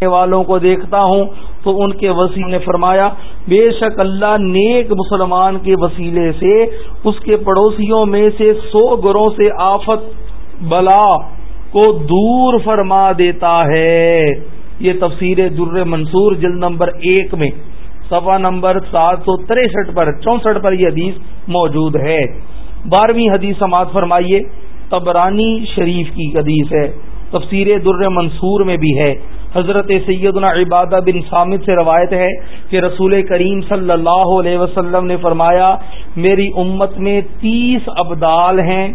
والوں کو دیکھتا ہوں تو ان کے وسیع نے فرمایا، بے شک اللہ نیک مسلمان کے وسیلے سے اس کے پڑوسیوں میں سے سو گروں سے آفت، بلا کو دور فرما دیتا ہے۔ یہ تفسیر در منصور جلد نمبر ایک میں سفا نمبر سات سو تریسٹھ پر، چونسٹھ پر یہ حدیث موجود ہے۔ بارہویں حدیث سماعت فرمائیے تبرانی شریف کی حدیث ہے۔ تفسیر در منصور میں بھی ہے۔ حضرت سیدنا عبادہ بن سامد سے روایت ہے کہ رسول کریم صلی اللہ علیہ وسلم نے فرمایا، میری امت میں تیس ابدال ہیں۔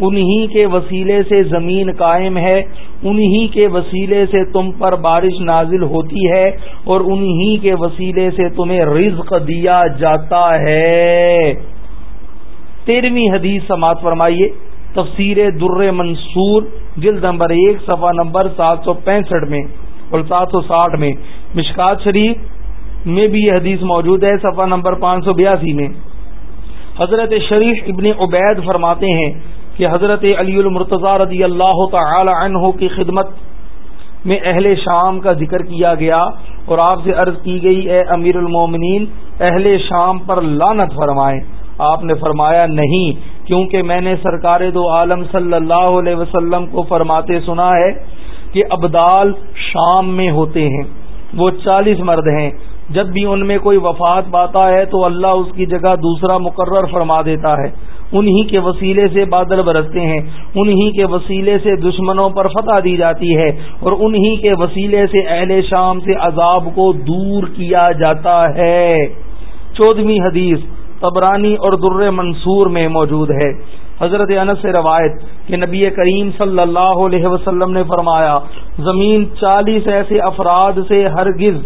انہی کے وسیلے سے زمین قائم ہے، انہی کے وسیلے سے تم پر بارش نازل ہوتی ہے، اور انہی کے وسیلے سے تمہیں رزق دیا جاتا ہے۔ تیرہویں حدیث سماعت فرمائیے، تفسیر در منصور، جلد نمبر ایک، صفحہ نمبر سات سو پینسٹھ میں اور سات سو ساٹھ میں۔ مشکات شریف میں بھی یہ حدیث موجود ہے، صفحہ نمبر پانچ سو بیاسی میں۔ حضرت شریف ابن عبید فرماتے ہیں کہ حضرت علی المرتضی رضی اللہ تعالی عنہ کی خدمت میں اہل شام کا ذکر کیا گیا اور آپ سے عرض کی گئی، اے امیر المومنین، اہل شام پر لانت فرمائیں. آپ نے فرمایا، نہیں، کیونکہ میں نے سرکار دو عالم صلی اللہ علیہ وسلم کو فرماتے سنا ہے کہ ابدال شام میں ہوتے ہیں، وہ چالیس مرد ہیں، جب بھی ان میں کوئی وفات پاتا ہے تو اللہ اس کی جگہ دوسرا مقرر فرما دیتا ہے۔ انہی کے وسیلے سے بادل برستے ہیں، انہی کے وسیلے سے دشمنوں پر فتح دی جاتی ہے، اور انہی کے وسیلے سے اہل شام سے عذاب کو دور کیا جاتا ہے۔ چودہویں حدیث تبرانی اور در منصور میں موجود ہے۔ حضرت انس سے روایت کہ نبی کریم صلی اللہ علیہ وسلم نے فرمایا، زمین چالیس ایسے افراد سے ہرگز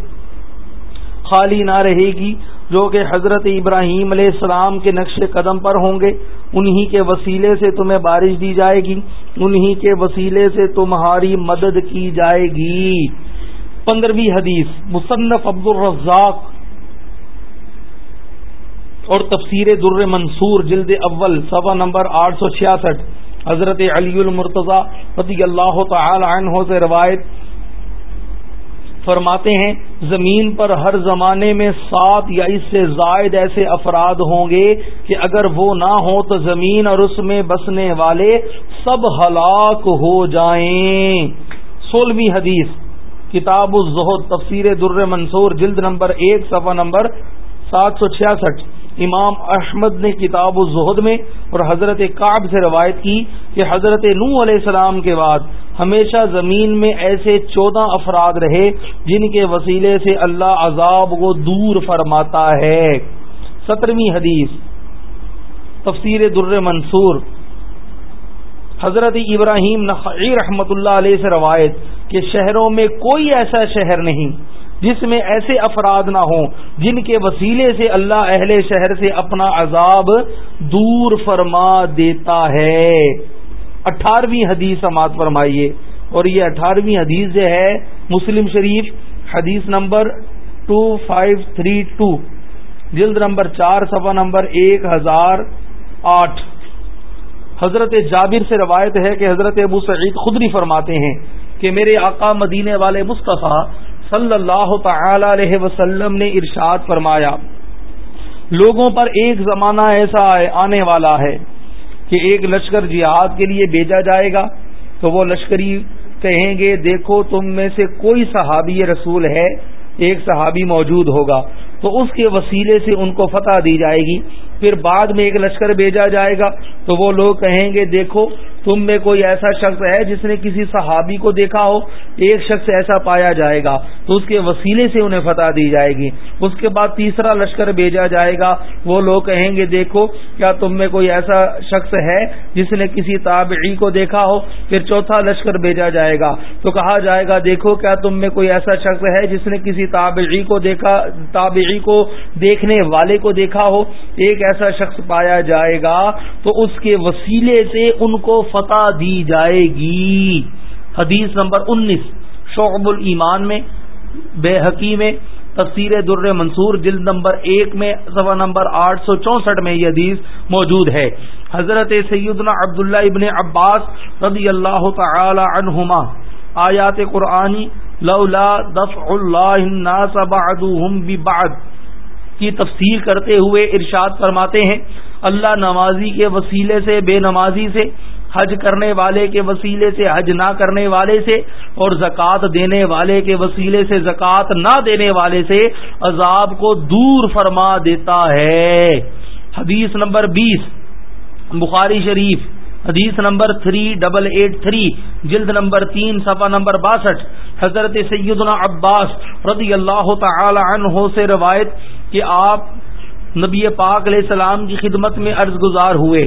خالی نہ رہے گی جو کہ حضرت ابراہیم علیہ السلام کے نقش قدم پر ہوں گے، انہی کے وسیلے سے تمہیں بارش دی جائے گی، انہی کے وسیلے سے تمہاری مدد کی جائے گی۔ پندرہویں حدیث، مصنف عبد الرزاق اور تفسیر در منصور، جلد اول، صفحہ نمبر آٹھ سو چھیاسٹھ، حضرت علی المرتضی رضی اللہ تعالی عنہ سے روایت فرماتے ہیں، زمین پر ہر زمانے میں سات یا اس سے زائد ایسے افراد ہوں گے کہ اگر وہ نہ ہوں تو زمین اور اس میں بسنے والے سب ہلاک ہو جائیں۔ سولہویں حدیث، کتاب الزہد، تفسیر در منصور، جلد نمبر ایک، صفحہ نمبر سات سو چھیاسٹھ۔ امام احمد نے کتاب الزہد میں اور حضرت کعب سے روایت کی کہ حضرت نو علیہ السلام کے بعد ہمیشہ زمین میں ایسے چودہ افراد رہے جن کے وسیلے سے اللہ عذاب کو دور فرماتا ہے۔ سترویں حدیث، تفسیر در منصور۔ حضرت ابراہیم نقی رحمت اللہ علیہ سے روایت کہ شہروں میں کوئی ایسا شہر نہیں جس میں ایسے افراد نہ ہوں جن کے وسیلے سے اللہ اہل شہر سے اپنا عذاب دور فرما دیتا ہے۔ اٹھارہویں حدیث سماعت فرمائیے۔ اور یہ اٹھارہویں حدیث جو ہے، مسلم شریف، حدیث number two five three two جلد نمبر چار، صفحہ نمبر ایک ہزار آٹھ۔ حضرت جابر سے روایت ہے کہ حضرت ابو سعید خدری فرماتے ہیں کہ میرے آقا مدینے والے مصطفیٰ صلی اللہ تعالی علیہ وسلم نے ارشاد فرمایا، لوگوں پر ایک زمانہ ایسا آنے والا ہے۔ کہ ایک لشکر جہاد کے لیے بھیجا جائے گا، تو وہ لشکری کہیں گے، دیکھو تم میں سے کوئی صحابی رسول ہے، ایک صحابی موجود ہوگا۔ تو اس کے وسیلے سے ان کو فتح دی جائے گی۔ پھر بعد میں ایک لشکر بھیجا جائے گا، تو وہ لوگ کہیں گے، دیکھو تم میں کوئی ایسا شخص ہے جس نے کسی صحابی کو دیکھا ہو، ایک شخص ایسا پایا جائے گا، تو اس کے وسیلے سے انہیں فتح دی جائے گی۔ اس کے بعد تیسرا لشکر بھیجا جائے گا۔ وہ لوگ کہیں گے، دیکھو، کیا تم میں کوئی ایسا شخص ہے جس نے کسی تابعی کو دیکھا ہو؟ پھر چوتھا لشکر بھیجا جائے گا۔ تو کہا جائے گا، دیکھو، کیا تم میں کوئی ایسا شخص ہے جس نے کسی تابعی کو دیکھا، تابعی کو دیکھنے والے کو دیکھا ہو؟ ایک ایسا شخص پایا جائے گا، تو اس کے وسیلے سے ان کو فتح دی جائے گی۔ حدیث نمبر انیس، شعب الایمان میں، بے حقی میں، تفسیر در منصور، جلد نمبر ایک میں سوا نمبر آٹھ سو چونسٹھ میں یہ حدیث موجود ہے۔ حضرت سیدنا عبداللہ ابن عباس رضی اللہ تعالی عنہما، آیات قرآنی، لولا دفع اللہ الناس بعدهم ببعد، کی تفسیر کرتے ہوئے ارشاد فرماتے ہیں، اللہ نمازی کے وسیلے سے، بے نمازی سے حج کرنے والے کے وسیلے سے، حج نہ کرنے والے سے، اور زکوٰۃ دینے والے کے وسیلے سے، زکوٰۃ نہ دینے والے سے عذاب کو دور فرما دیتا ہے۔ حدیث نمبر بیس، بخاری شریف، حدیث number three, double eight three, جلد نمبر تین، صفحہ نمبر باسٹھ۔ حضرت سیدنا عباس رضی اللہ تعالی عنہ سے روایت کہ آپ نبی پاک علیہ السلام کی خدمت میں عرض گزار ہوئے۔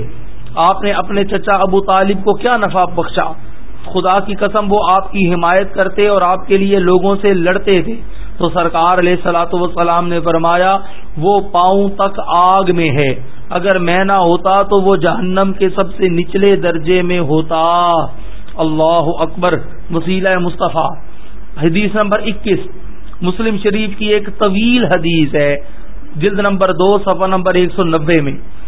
آپ نے اپنے چچا ابو طالب کو کیا نفع بخشا؟ خدا کی قسم وہ آپ کی حمایت کرتے اور آپ کے لیے لوگوں سے لڑتے تھے۔ تو سرکار علیہ سلاۃ وسلام نے فرمایا، وہ پاؤں تک آگ میں ہے۔ اگر میں نہ ہوتا تو وہ جہنم کے سب سے نچلے درجے میں ہوتا۔ اللہ اکبر۔ وسیلہ مصطفیٰ۔ حدیث نمبر اکیس۔ مسلم شریف کی ایک طویل حدیث ہے۔ جلد نمبر دو، صفحہ نمبر ایک سو نبے میں۔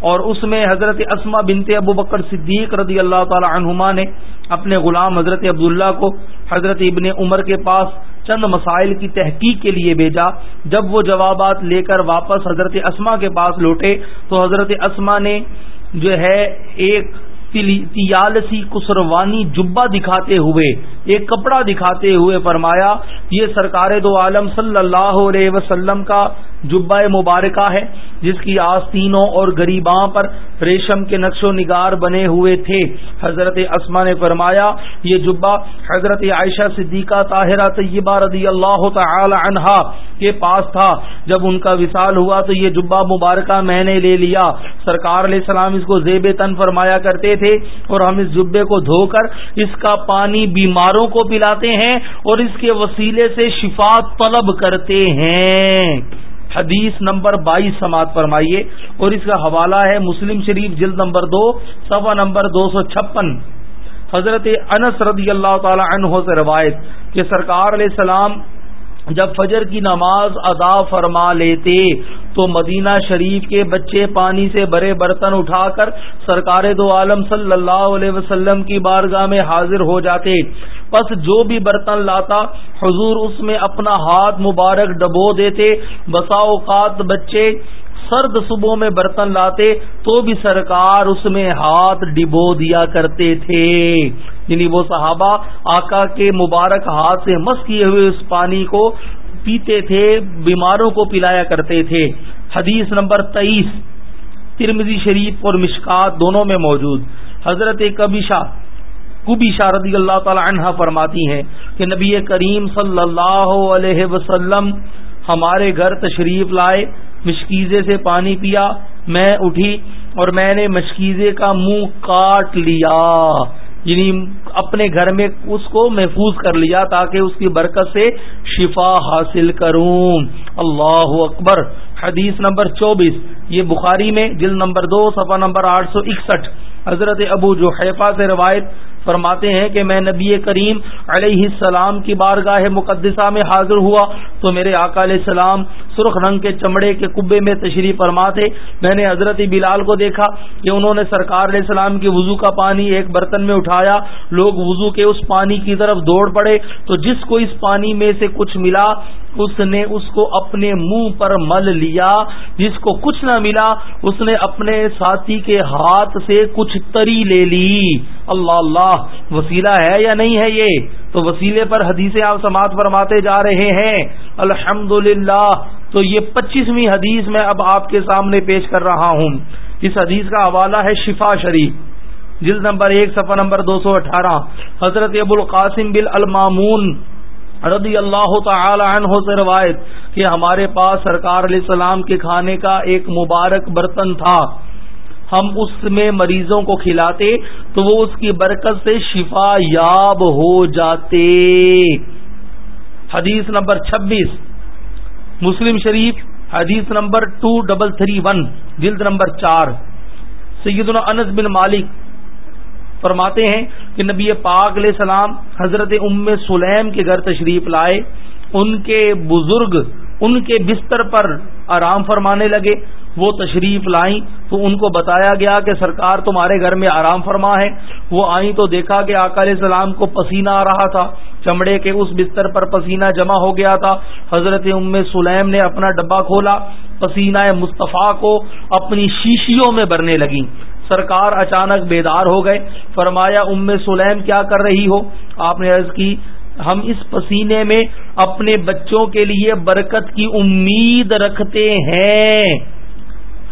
اور اس میں حضرت اسما بنتے ابو بکر صدیق رضی اللہ تعالی عنہما نے اپنے غلام حضرت عبداللہ کو حضرت ابن عمر کے پاس چند مسائل کی تحقیق کے لیے بھیجا۔ جب وہ جوابات لے کر واپس حضرت اسما کے پاس لوٹے تو حضرت اسما نے جو ہے ایک تیالسی کسروانی جبا دکھاتے ہوئے، ایک کپڑا دکھاتے ہوئے فرمایا، یہ سرکار دو عالم صلی اللہ علیہ وسلم کا جبہ مبارکہ ہے، جس کی آستینوں اور غریباں پر ریشم کے نقش و نگار بنے ہوئے تھے۔ حضرت اسما نے فرمایا، یہ جبہ حضرت عائشہ صدیقہ طاہرہ طیبہ رضی اللہ تعالی عنہا کے پاس تھا۔ جب ان کا وصال ہوا تو یہ جبہ مبارکہ میں نے لے لیا۔ سرکار علیہ السلام اس کو زیب تن فرمایا کرتے تھے اور ہم اس جبے کو دھو کر اس کا پانی بیماروں کو پلاتے ہیں اور اس کے وسیلے سے شفا طلب کرتے ہیں۔ حدیث نمبر بائیس سماعت فرمائیے۔ اور اس کا حوالہ ہے مسلم شریف جلد نمبر دو، صفحہ نمبر دو سو چھپن۔ حضرت انس رضی اللہ تعالی عنہ سے روایت کہ سرکار علیہ السلام جب فجر کی نماز ادا فرما لیتے تو مدینہ شریف کے بچے پانی سے بھرے برتن اٹھا کر سرکار دو عالم صلی اللہ علیہ وسلم کی بارگاہ میں حاضر ہو جاتے۔ پس جو بھی برتن لاتا، حضور اس میں اپنا ہاتھ مبارک ڈبو دیتے۔ بسا اوقات بچے سرد صبح میں برتن لاتے تو بھی سرکار اس میں ہاتھ ڈبو دیا کرتے تھے۔ یعنی وہ صحابہ آقا کے مبارک ہاتھ سے مس کیے ہوئے اس پانی کو پیتے تھے، بیماروں کو پلایا کرتے تھے۔ حدیث نمبر تیئیس ترمزی شریف اور مشکات دونوں میں موجود۔ حضرت کبھی شاہ رضی اللہ تعالی عنہ فرماتی ہیں کہ نبی کریم صلی اللہ علیہ وسلم ہمارے گھر تشریف لائے۔ مشکیزے سے پانی پیا، میں اٹھی اور میں نے مشکیزے کا منہ کاٹ لیا۔ یعنی اپنے گھر میں اس کو محفوظ کر لیا تاکہ اس کی برکت سے شفا حاصل کروں۔ اللہ اکبر۔ حدیث نمبر چوبیس۔ یہ بخاری میں، جلد نمبر دو، صفحہ نمبر آٹھ سو اکسٹھ۔ حضرت ابو جو سے روایت فرماتے ہیں کہ میں نبی کریم علیہ السلام کی بارگاہ مقدسہ میں حاضر ہوا تو میرے آقا علیہ السلام سرخ رنگ کے چمڑے کے کبے میں تشریف فرما تھے میں نے حضرت بلال کو دیکھا کہ انہوں نے سرکار علیہ السلام کی وضو کا پانی ایک برتن میں اٹھایا۔ لوگ وضو کے اس پانی کی طرف دوڑ پڑے۔ تو جس کو اس پانی میں سے کچھ ملا اس نے اس کو اپنے منہ پر مل لیا، جس کو کچھ نہ ملا، اس نے اپنے ساتھی کے ہاتھ سے کچھ تری لے لی۔ اللہ اللہ، وسیلہ ہے یا نہیں ہے یہ؟ تو وسیلے پر حدیث آپ سماعت فرماتے جا رہے ہیں۔ الحمد تو یہ پچیسویں حدیث میں اب آپ کے سامنے پیش کر رہا ہوں۔ اس حدیث کا حوالہ ہے شفا شریف، جلد نمبر ایک، صفحہ نمبر دو سو اٹھارہ۔ حضرت ابو القاسم بل المامون رضی اللہ تعالی عنہ سے روایت کہ ہمارے پاس سرکار علیہ السلام کے کھانے کا ایک مبارک برتن تھا۔ ہم اس میں مریضوں کو کھلاتے تو وہ اس کی برکت سے شفا یاب ہو جاتے۔ حدیث نمبر چھبیس، مسلم شریف، حدیث number two double three one, جلد نمبر چار۔ سیدنا انس بن مالک فرماتے ہیں کہ نبی پاک علیہ السلام حضرت ام سلیم کے گھر تشریف لائے، ان کے بزرگ، ان کے بستر پر آرام فرمانے لگے، وہ تشریف لائیں۔ تو ان کو بتایا گیا کہ سرکار تمہارے گھر میں آرام فرما ہے۔ وہ آئیں تو دیکھا کہ آقا علیہ السلام کو پسینہ آ رہا تھا۔ چمڑے کے اس بستر پر پسینہ جمع ہو گیا تھا۔ حضرت ام سلیم نے اپنا ڈبہ کھولا۔ پسینہ مصطفیٰ کو اپنی شیشیوں میں بھرنے لگی سرکار اچانک بیدار ہو گئے۔ فرمایا، ام سلیم، کیا کر رہی ہو؟ آپ نے عرض کی، ہم اس پسینے میں اپنے بچوں کے لیے برکت کی امید رکھتے ہیں۔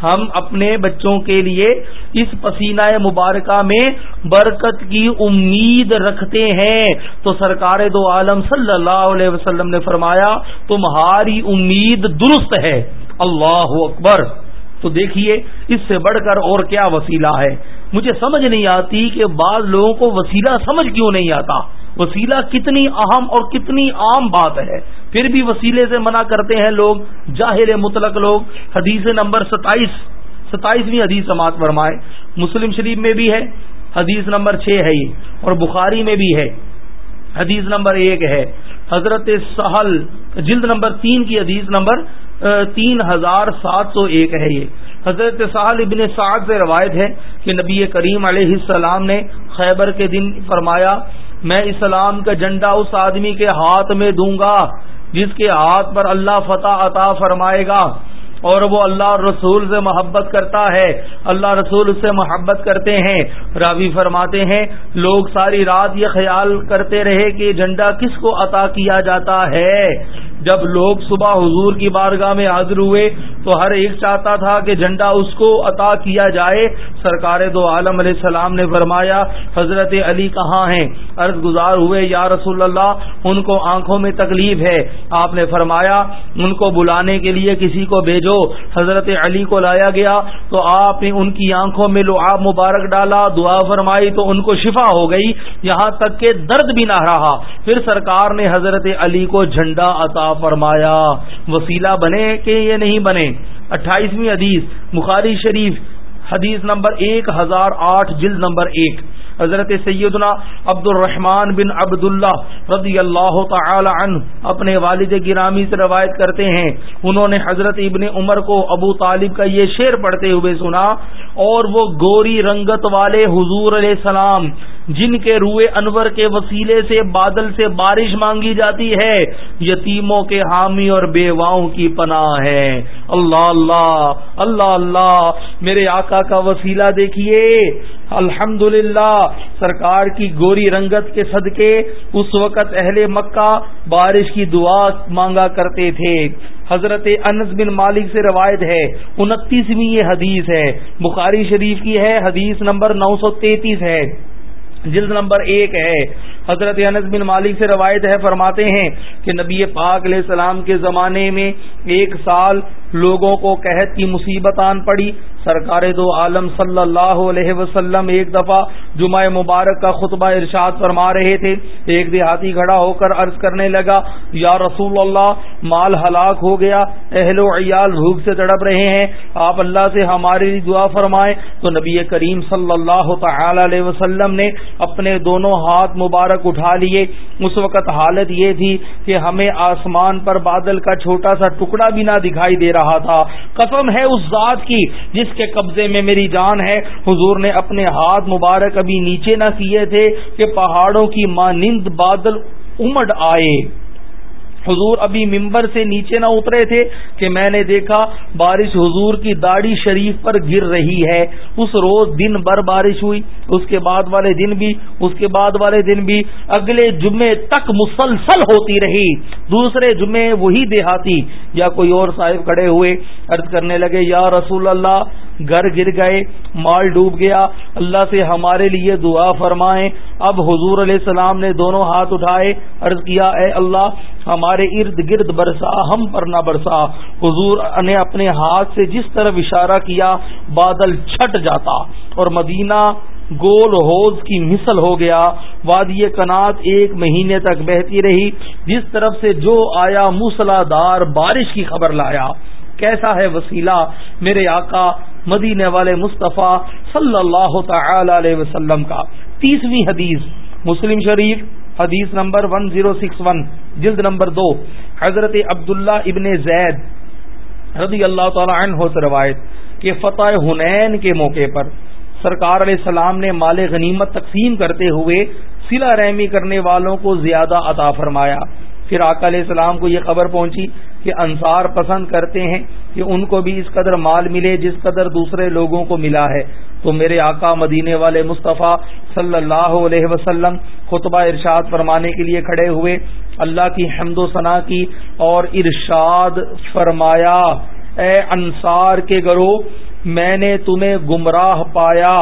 ہم اپنے بچوں کے لیے اس پسینہ مبارکہ میں برکت کی امید رکھتے ہیں۔ تو سرکار دو عالم صلی اللہ علیہ وسلم نے فرمایا، تمہاری امید درست ہے۔ اللہ اکبر۔ تو دیکھیے، اس سے بڑھ کر اور کیا وسیلہ ہے؟ مجھے سمجھ نہیں آتی کہ بعض لوگوں کو وسیلہ سمجھ کیوں نہیں آتا؟ وسیلہ کتنی اہم اور کتنی عام بات ہے۔ پھر بھی وسیلے سے منع کرتے ہیں لوگ جاہر مطلق لوگ۔ حدیث نمبر ستائیس، ستائیسویں حدیث سماعت فرمائے۔ مسلم شریف میں بھی ہے، حدیث نمبر چھ ہے یہ، اور بخاری میں بھی ہے۔ حدیث نمبر ایک ہے، حضرت سہل، جلد نمبر تین کی حدیث نمبر تین ہزار سات سو ایک ہے یہ۔ حضرت سہل ابن سعد سے روایت ہے کہ نبی کریم علیہ السلام نے خیبر کے دن فرمایا، میں اسلام کا جھنڈا اس آدمی کے ہاتھ میں دوں گا، جس کے ہاتھ پر اللہ فتح عطا فرمائے گا۔ اور وہ اللہ رسول سے محبت کرتا ہے۔ اللہ رسول اس سے محبت کرتے ہیں۔ راوی فرماتے ہیں، لوگ ساری رات یہ خیال کرتے رہے کہ جھنڈا کس کو عطا کیا جاتا ہے۔ جب لوگ صبح حضور کی بارگاہ میں حاضر ہوئے تو ہر ایک چاہتا تھا کہ جھنڈا اس کو عطا کیا جائے۔ سرکار دو عالم علیہ السلام نے فرمایا، حضرت علی کہاں ہیں؟ عرض گزار ہوئے، یا رسول اللہ، ان کو آنکھوں میں تکلیف ہے۔ آپ نے فرمایا، ان کو بلانے کے لیے کسی کو بھیجو۔ جو حضرت علی کو لایا گیا تو آپ نے ان کی آنکھوں میں لو مبارک ڈالا، دعا فرمائی تو ان کو شفا ہو گئی۔ یہاں تک کہ درد بھی نہ رہا۔ پھر سرکار نے حضرت علی کو جھنڈا عطا فرمایا۔ وسیلہ بنے کہ یہ نہیں بنے؟ اٹھائیسویں حدیث، بخاری شریف، حدیث نمبر ایک، ہزار آٹھ، جلد نمبر ایک۔ حضرت سیدنا عبد الرحمن بن عبد اللہ رضی اللہ تعالی عنہ اپنے والد گرامی سے روایت کرتے ہیں۔ انہوں نے حضرت ابن عمر کو ابو طالب کا یہ شعر پڑھتے ہوئے سنا اور وہ گوری رنگت والے حضور علیہ السلام جن کے روئے انور کے وسیلے سے بادل سے بارش مانگی جاتی ہے، یتیموں کے حامی اور بیواؤں کی پناہ ہے۔ اللہ اللہ اللہ اللہ، میرے آقا کا وسیلہ دیکھیے۔ الحمد سرکار کی گوری رنگت کے صدقے، اس وقت اہل مکہ بارش کی دعا مانگا کرتے تھے۔ حضرت انس بن مالک سے روایت ہے، انتیسویں یہ حدیث ہے۔ بخاری شریف کی ہے، حدیث نمبر نو سو تینتیس ہے۔ جلد نمبر ایک ہے حضرت انس بن مالک سے روایت ہے، فرماتے ہیں کہ نبی پاک علیہ السلام کے زمانے میں ایک سال لوگوں کو قحط کی مصیبت آن پڑی۔ سرکار دو عالم صلی اللہ علیہ وسلم ایک دفعہ جمعہ مبارک کا خطبہ ارشاد فرما رہے تھے۔ ایک دیہاتی کھڑا ہو کر عرض کرنے لگا، یا رسول اللہ، مال ہلاک ہو گیا، اہل و عیال بھوک سے تڑپ رہے ہیں، آپ اللہ سے ہماری دعا فرمائیں۔ تو نبی کریم صلی اللہ تعالی علیہ وسلم نے اپنے دونوں ہاتھ مبارک اٹھا لیے۔ اس وقت حالت یہ تھی کہ ہمیں آسمان پر بادل کا چھوٹا سا ٹکڑا بھی نہ دکھائی دے رہا تھا۔ قسم ہے اس ذات کی جس کے قبضے میں میری جان ہے۔ حضور نے اپنے ہاتھ مبارک ابھی نیچے نہ کیے تھے کہ پہاڑوں کی مانند بادل امڑ آئے۔ حضور ابھی ممبر سے نیچے نہ اترے تھے کہ میں نے دیکھا بارش حضور کی داڑھی شریف پر گر رہی ہے۔ اس روز دن بھر بارش ہوئی، اس کے بعد والے دن بھی، اس کے بعد والے دن بھی۔ اگلے جمعے تک مسلسل ہوتی رہی، دوسرے جمعے وہی دیہاتی۔ یا کوئی اور صاحب کھڑے ہوئے عرض کرنے لگے، یا رسول اللہ گھر گر گئے، مال ڈوب گیا۔ اللہ سے ہمارے لیے دعا فرمائیں۔ اب حضور علیہ السلام نے دونوں ہاتھ اٹھائے، عرض کیا، اے اللہ، ہمارے ارد گرد برسا، ہم پر نہ برسا۔ حضور نے اپنے ہاتھ سے جس طرف اشارہ کیا، بادل چھٹ جاتا اور مدینہ گول ہوز کی مثل ہو گیا۔ وادی کنات ایک مہینے تک بہتی رہی، جس طرف سے جو آیا موسلا دار بارش کی خبر لایا۔ کیسا ہے وسیلہ؟ میرے آقا مدینے والے مصطفیٰ صلی اللہ تعالی علیہ وسلم کا۔ تیسویں حدیث، مسلم شریف، حدیث number one zero six one جلد نمبر دو، حضرت عبداللہ ابن زید رضی اللہ تعالی عنہ سے روایت کہ فتح ہنین کے موقع پر سرکار علیہ السلام نے مال غنیمت تقسیم کرتے ہوئے سلا رحمی کرنے والوں کو زیادہ عطا فرمایا۔ پھر آقا علیہ السلام کو یہ خبر پہنچی کہ انصار پسند کرتے ہیں کہ ان کو بھی اس قدر مال ملے جس قدر دوسرے لوگوں کو ملا ہے۔ تو میرے آقا مدینے والے مصطفیٰ صلی اللہ علیہ وسلم خطبہ ارشاد فرمانے کے لیے کھڑے ہوئے، اللہ کی حمد و ثنا کی اور ارشاد فرمایا، اے انصار کے گروہ، میں نے تمہیں گمراہ پایا۔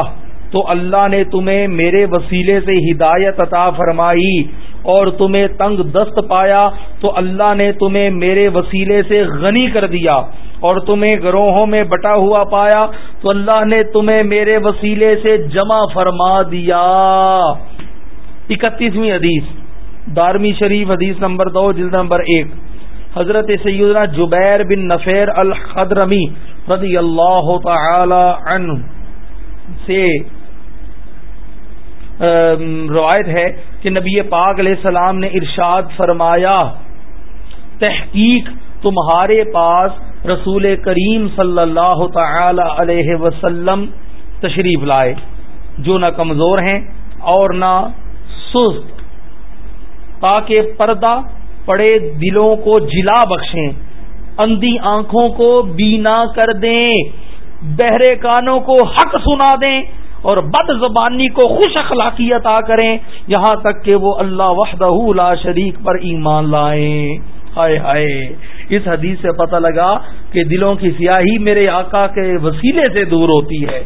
تو اللہ نے تمہیں میرے وسیلے سے ہدایت عطا فرمائی اور تمہیں تنگ دست پایا تو اللہ نے تمہیں میرے وسیلے سے غنی کر دیا اور تمہیں گروہوں میں بٹا ہوا پایا تو اللہ نے تمہیں میرے وسیلے سے جمع فرما دیا۔ اکتیسویں حدیث، دارمی شریف حدیث نمبر دو، جلد نمبر ایک۔ حضرت سیدنا جبیر بن نفیر الخدرمی رضی اللہ تعالی عنہ سے روایت ہے کہ نبی پاک علیہ السلام نے ارشاد فرمایا، تحقیق تمہارے پاس رسول کریم صلی اللہ تعالی علیہ وسلم تشریف لائے، جو نہ کمزور ہیں اور نہ سست۔ تاکہ پردہ پڑے دلوں کو جلا بخشیں، اندھی آنکھوں کو بینا کر دیں، بہرے کانوں کو حق سنا دیں اور بد زبانی کو خوش اخلاقی عطا کریں، یہاں تک کہ وہ اللہ وحدہ لا شریک پر ایمان لائیں۔ ہائے ہائے، اس حدیث سے پتہ لگا کہ دلوں کی سیاہی میرے آقا کے وسیلے سے دور ہوتی ہے۔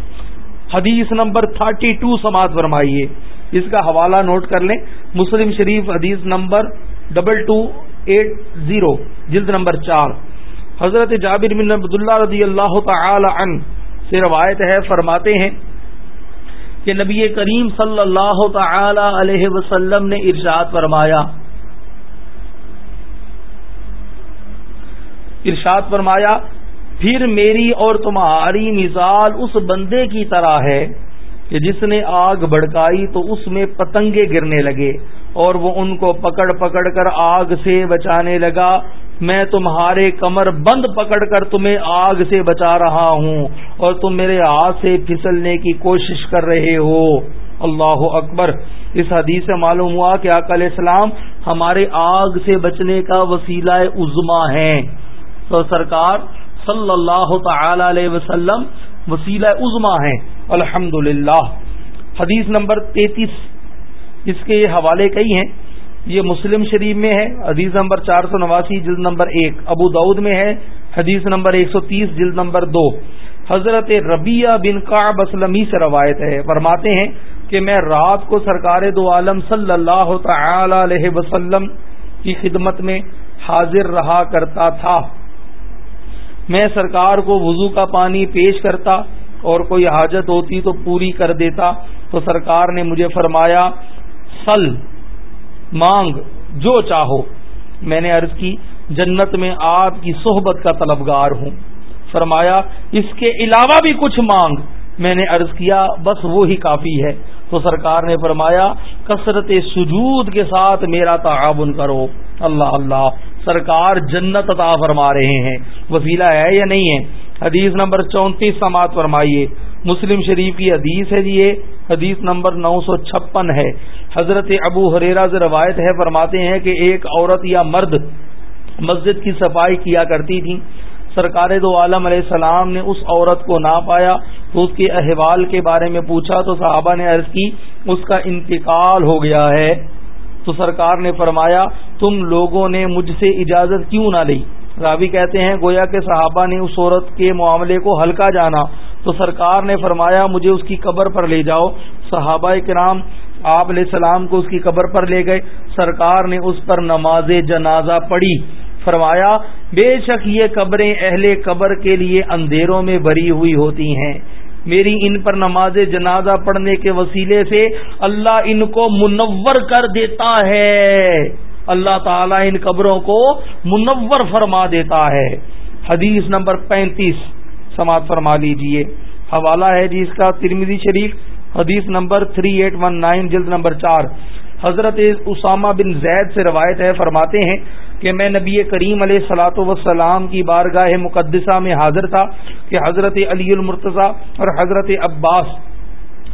حدیث نمبر تھرٹی ٹو سماعت فرمائیے۔ اس کا حوالہ نوٹ کر لیں۔ مسلم شریف حدیث number double two eight zero, جلد نمبر چار۔ حضرت جابر بن عبداللہ رضی اللہ تعالی عنہ سے روایت ہے، فرماتے ہیں کہ نبی کریم صلی اللہ تعالی علیہ وسلم نے ارشاد فرمایا۔ ارشاد فرمایا، پھر میری اور تمہاری مثال اس بندے کی طرح ہے کہ جس نے آگ بڑکائی تو اس میں پتنگے گرنے لگے اور وہ ان کو پکڑ پکڑ کر آگ سے بچانے لگا میں تمہارے کمر بند پکڑ کر تمہیں آگ سے بچا رہا ہوں اور تم میرے ہاتھ سے پھسلنے کی کوشش کر رہے ہو۔ اللہ اکبر۔ اس حدیث سے معلوم ہوا کہ علیہ السلام ہمارے آگ سے بچنے کا وسیلہ عظما ہے تو سرکار صلی اللہ تعالی علیہ وسلم وسیلہ عظما ہے الحمد حدیث نمبر تینتیس۔ اس کے حوالے کئی ہیں۔ یہ مسلم شریف میں ہے، حدیث نمبر چار سو نواسی، جلد نمبر ایک، ابو دعود میں ہے، حدیث نمبر ایک سو تیس، جلد نمبر دو۔ حضرت ربیہ بن قعب اسلمی سے روایت ہے، فرماتے ہیں کہ میں رات کو سرکار دو عالم صلی اللہ تعالی علیہ وسلم کی خدمت میں حاضر رہا کرتا تھا۔ میں سرکار کو وضو کا پانی پیش کرتا اور کوئی حاجت ہوتی تو پوری کر دیتا، تو سرکار نے مجھے فرمایا سل مانگ، جو چاہو۔ میں نے عرض کی، جنت میں آپ کی صحبت کا طلبگار ہوں۔ فرمایا، اس کے علاوہ بھی کچھ مانگ۔ میں نے عرض کیا، بس وہی کافی ہے۔ تو سرکار نے فرمایا، کثرت سجود کے ساتھ میرا تعاون کرو۔ اللہ اللہ، سرکار جنت عطا فرما رہے ہیں۔ وسیلہ ہے یا نہیں ہے؟ حدیث نمبر چونتیس سماعت فرمائیے۔ مسلم شریف کی حدیث ہے جی یہ۔ حدیث نمبر نو سو چھپن ہے۔ حضرت ابو حریرا سے روایت ہے، فرماتے ہیں کہ ایک عورت یا مرد مسجد کی صفائی کیا کرتی تھی سرکار دو عالم علیہ السلام نے اس عورت کو نہ پایا۔ تو اس کے احوال کے بارے میں پوچھا تو صحابہ نے عرض کی، اس کا انتقال ہو گیا ہے۔ تو سرکار نے فرمایا، تم لوگوں نے مجھ سے اجازت کیوں نہ لی؟ راوی کہتے ہیں، گویا کہ صحابہ نے اس عورت کے معاملے کو ہلکا جانا۔ تو سرکار نے فرمایا، مجھے اس کی قبر پر لے جاؤ۔ صحابہ کرام آپ علیہ السلام کو اس کی قبر پر لے گئے۔ سرکار نے اس پر نماز جنازہ پڑھی۔ فرمایا، بے شک یہ قبریں اہل قبر کے لیے اندھیروں میں بری ہوئی ہوتی ہیں۔ میری ان پر نماز جنازہ پڑھنے کے وسیلے سے اللہ ان کو منور کر دیتا ہے۔ اللہ تعالیٰ ان قبروں کو منور فرما دیتا ہے۔ حدیث نمبر پینتیس، سماعت فرما لیجیے۔ حوالہ ہے جی اس کا ترمیدی شریف۔ حدیث number three eight one nine, جلد نمبر چار۔ حضرت اسامہ بن زید سے روایت ہے، فرماتے ہیں کہ میں نبی کریم علیہ سلاۃ وسلام کی بارگاہ مقدسہ میں حاضر تھا کہ حضرت علی المرتضی اور حضرت عباس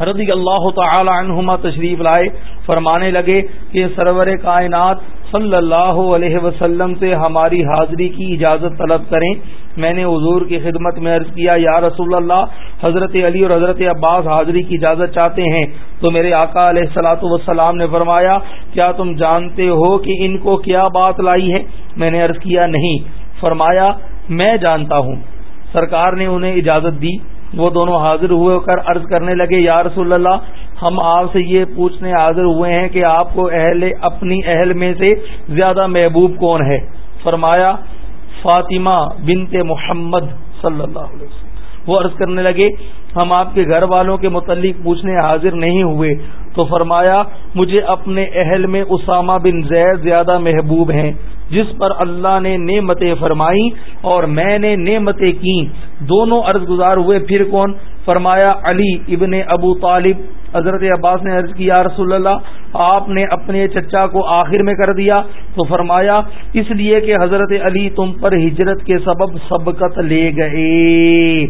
رضی اللہ تعالی عنہما تشریف لائے۔ فرمانے لگے کہ سرور کائنات صلی اللہ علیہ وسلم سے ہماری حاضری کی اجازت طلب کریں۔ میں نے حضور کی خدمت میں عرض کیا، یا رسول اللہ، حضرت علی اور حضرت عباس حاضری کی اجازت چاہتے ہیں۔ تو میرے آقا علیہ السلاۃ والسلام نے فرمایا، کیا تم جانتے ہو کہ ان کو کیا بات لائی ہے؟ میں نے عرض کیا، نہیں۔ فرمایا، میں جانتا ہوں۔ سرکار نے انہیں اجازت دی۔ وہ دونوں حاضر ہوئے کر عرض کرنے لگے، یا رسول اللہ، ہم آپ سے یہ پوچھنے حاضر ہوئے ہیں کہ آپ کو اہل، اپنی اہل میں سے زیادہ محبوب کون ہے؟ فرمایا فاطمہ بنت محمد صلی اللہ علیہ وسلم۔ وہ عرض کرنے لگے ہم آپ کے گھر والوں کے متعلق پوچھنے حاضر نہیں ہوئے تو فرمایا، مجھے اپنے اہل میں اسامہ بن زید زیادہ محبوب ہیں، جس پر اللہ نے نعمتیں فرمائی اور میں نے نعمتیں کی۔ دونوں عرض گزار ہوئے، پھر کون؟ فرمایا، علی ابن ابو طالب۔ حضرت عباس نے عرض کیا رسول اللہ، آپ نے اپنے چچا کو آخر میں کر دیا۔ تو فرمایا، اس لیے کہ حضرت علی تم پر ہجرت کے سبب سبقت لے گئے۔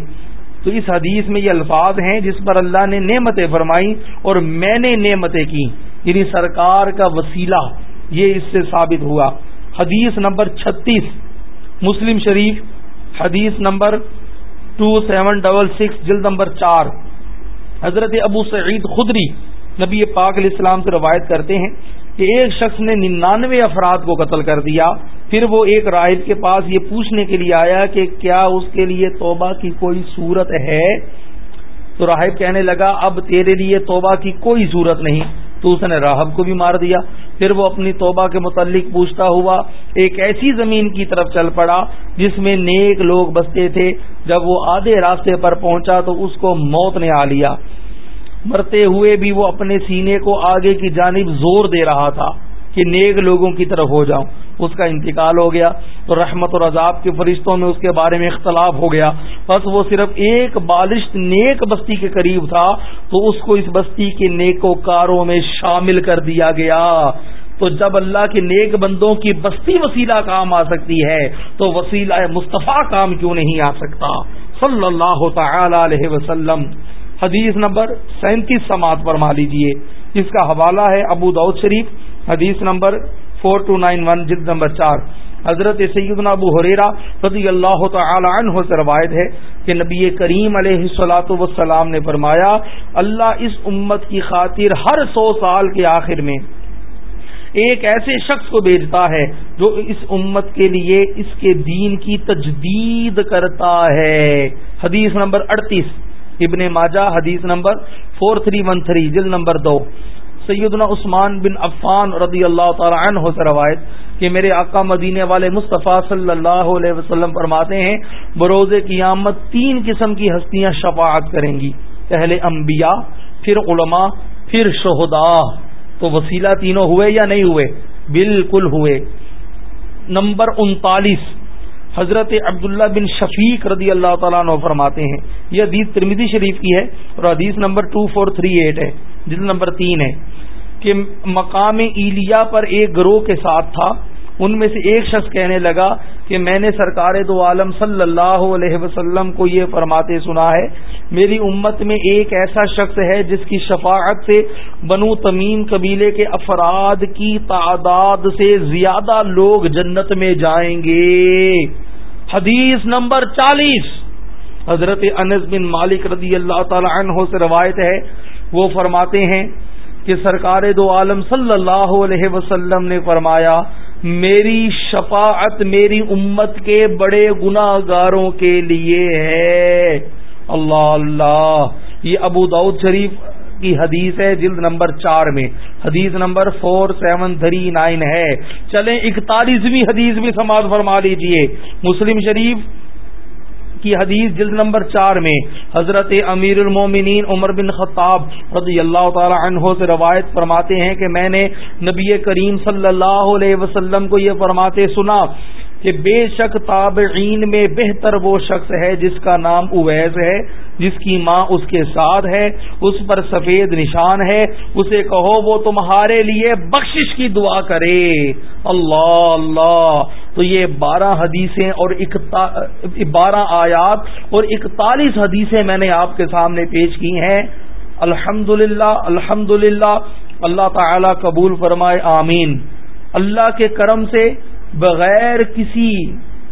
تو اس حدیث میں یہ الفاظ ہیں جس پر اللہ نے نعمتیں فرمائی اور میں نے نعمتیں کی یعنی سرکار کا وسیلہ یہ اس سے ثابت ہوا۔ حدیث نمبر چھتیس، مسلم شریف، حدیث number two seven double six, جلد نمبر چار۔ حضرت ابو سعید خدری نبی پاک علیہ السلام سے روایت کرتے ہیں کہ ایک شخص نے ننانوے افراد کو قتل کر دیا پھر وہ ایک راہب کے پاس یہ پوچھنے کے لیے آیا کہ کیا اس کے لیے توبہ کی کوئی صورت ہے؟ تو راہب کہنے لگا، اب تیرے لیے توبہ کی کوئی صورت نہیں۔ تو اس نے راہب کو بھی مار دیا۔ پھر وہ اپنی توبہ کے متعلق پوچھتا ہوا، ایک ایسی زمین کی طرف چل پڑا جس میں نیک لوگ بستے تھے۔ جب وہ آدھے راستے پر پہنچا تو اس کو موت نے آ لیا۔ مرتے ہوئے بھی وہ اپنے سینے کو آگے کی جانب زور دے رہا تھا کہ نیک لوگوں کی طرف ہو جاؤں۔ اس کا انتقال ہو گیا تو رحمت اور عذاب کے فرشتوں میں اس کے بارے میں اختلاف ہو گیا۔ بس وہ صرف ایک بالشت نیک بستی کے قریب تھا، تو اس کو اس بستی کے نیکو کاروں میں شامل کر دیا گیا۔ تو جب اللہ کے نیک بندوں کی بستی وسیلہ کام آ سکتی ہے، تو وسیلہ مصطفیٰ کام کیوں نہیں آ سکتا؟ صلی اللہ تعالی علیہ وسلم۔ حدیث نمبر سینتیس سماعت فرما لیجیے جس کا حوالہ ہے ابو دعود شریف۔ حدیث number four two nine one, جلد نمبر چار۔ حضرت سیدنا ابو حریرا رضی اللہ تعالی عنہ سے روایت ہے کہ نبی کریم علیہ سلاۃ وسلام نے فرمایا، اللہ اس امت کی خاطر ہر سو سال کے آخر میں ایک ایسے شخص کو بھیجتا ہے جو اس امت کے لیے اس کے دین کی تجدید کرتا ہے۔ حدیث نمبر اڑتیس۔ ابن ماجہ، حدیث number four three one three, جلد نمبر دو۔ سیدنا عثمان بن عفان رضی اللہ تعالی عنہ سے روایت کہ میرے آقا مدینے والے مصطفیٰ صلی اللہ علیہ وسلم فرماتے ہیں، بروز قیامت تین قسم کی ہستیاں شفاعت کریں گی۔ پہلے انبیاء، پھر علماء، پھر شہداء۔ تو وسیلہ تینوں ہوئے یا نہیں ہوئے؟ بالکل ہوئے۔ نمبر انتالیس، حضرت عبداللہ بن شفیق رضی اللہ تعالیٰ عنہ فرماتے ہیں۔ یہ حدیث ترمیدی شریف کی ہے اور حدیث number two four three eight ہے۔ جلد نمبر تین ہے۔ کہ مقام ایلیا پر ایک گروہ کے ساتھ تھا۔ ان میں سے ایک شخص کہنے لگا کہ میں نے سرکار دو عالم صلی اللہ علیہ وسلم کو یہ فرماتے سنا ہے، میری امت میں ایک ایسا شخص ہے جس کی شفاعت سے بنو تمیم قبیلے کے افراد کی تعداد سے زیادہ لوگ جنت میں جائیں گے۔ حدیث نمبر چالیس۔ حضرت انس بن مالک رضی اللہ تعالی عنہ سے روایت ہے۔ وہ فرماتے ہیں کہ سرکار دو عالم صلی اللہ علیہ وسلم نے فرمایا، میری شفاعت میری امت کے بڑے گناہ گاروں کے لیے ہے۔ اللہ اللہ۔ یہ ابو داود شریف کی حدیث ہے، جلد نمبر چار میں۔ حدیث number four seven three nine ہے۔ چلیں اکتالیسویں حدیث بھی سماعت فرما لیجیے۔ مسلم شریف کی حدیث جلد نمبر چار میں حضرت امیر المومنین عمر بن خطاب رضی اللہ تعالی عنہ سے روایت فرماتے ہیں کہ میں نے نبی کریم صلی اللہ علیہ وسلم کو یہ فرماتے سنا کہ بے شک تابعین میں بہتر وہ شخص ہے جس کا نام اویز ہے، جس کی ماں اس کے ساتھ ہے، اس پر سفید نشان ہے، اسے کہو وہ تمہارے لیے بخشش کی دعا کرے۔ اللہ اللہ۔ تو یہ بارہ حدیثیں اور بارہ آیات اور اکتالیس حدیثیں میں نے آپ کے سامنے پیش کی ہیں۔ الحمد للہ الحمد للہ اللہ تعالی قبول فرمائے، آمین۔ اللہ کے کرم سے بغیر کسی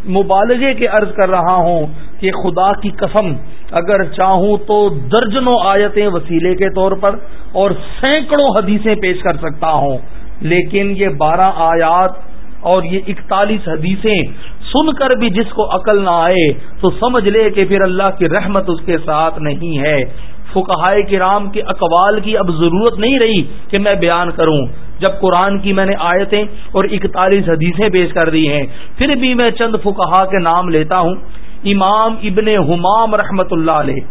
مبالغے کے عرض کر رہا ہوں کہ خدا کی قسم اگر چاہوں تو درجنوں آیتیں وسیلے کے طور پر اور سینکڑوں حدیثیں پیش کر سکتا ہوں۔ لیکن یہ بارہ آیات اور یہ اکتالیس حدیثیں سن کر بھی جس کو عقل نہ آئے تو سمجھ لے کہ پھر اللہ کی رحمت اس کے ساتھ نہیں ہے۔ فکہائے کرام کے اقوال کی اب ضرورت نہیں رہی کہ میں بیان کروں۔ جب قرآن کی میں نے آیتیں اور اکتالیس حدیثیں پیش کر دی ہیں، پھر بھی میں چند فکہ کے نام لیتا ہوں۔ امام ابن حمام رحمت اللہ علیہ،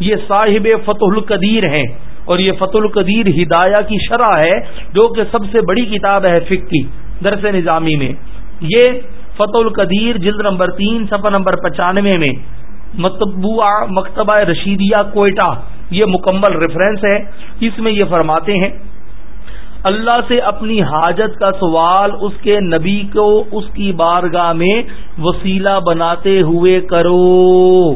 یہ صاحب فتح القدیر ہیں اور یہ فتح القدیر ہدایہ کی شرح ہے، جو کہ سب سے بڑی کتاب ہے فک کی درس نظامی میں۔ یہ فتح القدیر جلد نمبر تین، صفحہ نمبر پچانوے میں۔ متبوع مکتبہ رشیدیہ کوئٹہ، یہ مکمل ریفرنس ہے۔ اس میں یہ فرماتے ہیں، اللہ سے اپنی حاجت کا سوال اس کے نبی کو اس کی بارگاہ میں وسیلہ بناتے ہوئے کرو۔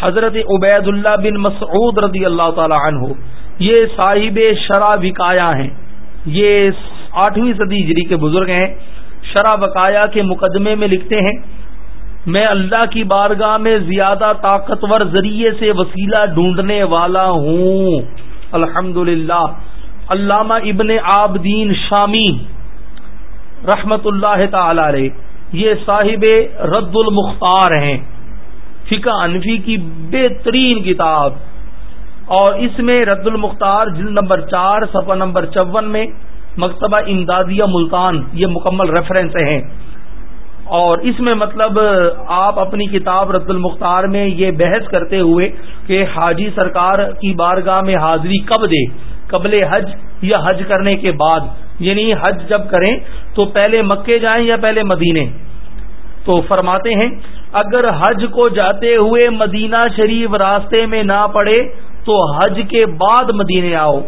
حضرت عبید اللہ بن مسعود رضی اللہ تعالی عنہ، یہ صاحب شرح وکایا ہیں۔ یہ آٹھویں صدی ہجری کے بزرگ ہیں۔ شرح وکایا کے مقدمے میں لکھتے ہیں میں اللہ کی بارگاہ میں زیادہ طاقتور ذریعے سے وسیلہ ڈھونڈنے والا ہوں۔ الحمد علامہ ابن آبدین شامی رحمت اللہ تعالی علیہ، یہ صاحب رد المختار ہیں۔ فقہ انفی کی بہترین کتاب۔ اور اس میں رد المختار جلد نمبر چار، صفحہ نمبر چون میں مکتبہ امدادیہ ملتان، یہ مکمل ریفرنس ہیں۔ اور اس میں مطلب آپ اپنی کتاب رد المختار میں یہ بحث کرتے ہوئے کہ حاجی سرکار کی بارگاہ میں حاضری کب دے؟ قبل حج یا حج کرنے کے بعد؟ یعنی حج جب کریں تو پہلے مکے جائیں یا پہلے مدینے؟ تو فرماتے ہیں، اگر حج کو جاتے ہوئے مدینہ شریف راستے میں نہ پڑے تو حج کے بعد مدینے آؤ۔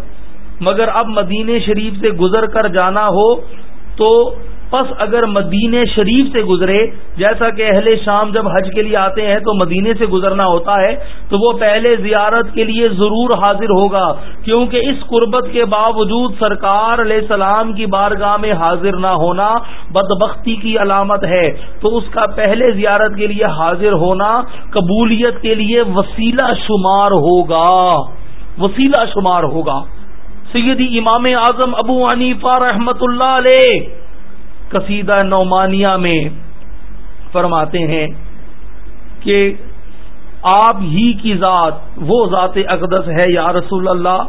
مگر اب مدینے شریف سے گزر کر جانا ہو تو پس اگر مدینے شریف سے گزرے، جیسا کہ اہل شام جب حج کے لیے آتے ہیں تو مدینے سے گزرنا ہوتا ہے، تو وہ پہلے زیارت کے لیے ضرور حاضر ہوگا، کیونکہ اس قربت کے باوجود سرکار علیہ السلام کی بارگاہ میں حاضر نہ ہونا بدبختی کی علامت ہے۔ تو اس کا پہلے زیارت کے لیے حاضر ہونا قبولیت کے لیے وسیلہ شمار ہوگا۔ وسیلہ شمار ہوگا۔ سیدی امام اعظم ابو عنیفہ رحمت اللہ علیہ قصیدہ نعمانیہ میں فرماتے ہیں کہ آپ ہی کی ذات، وہ ذات اقدس ہے یا رسول اللہ،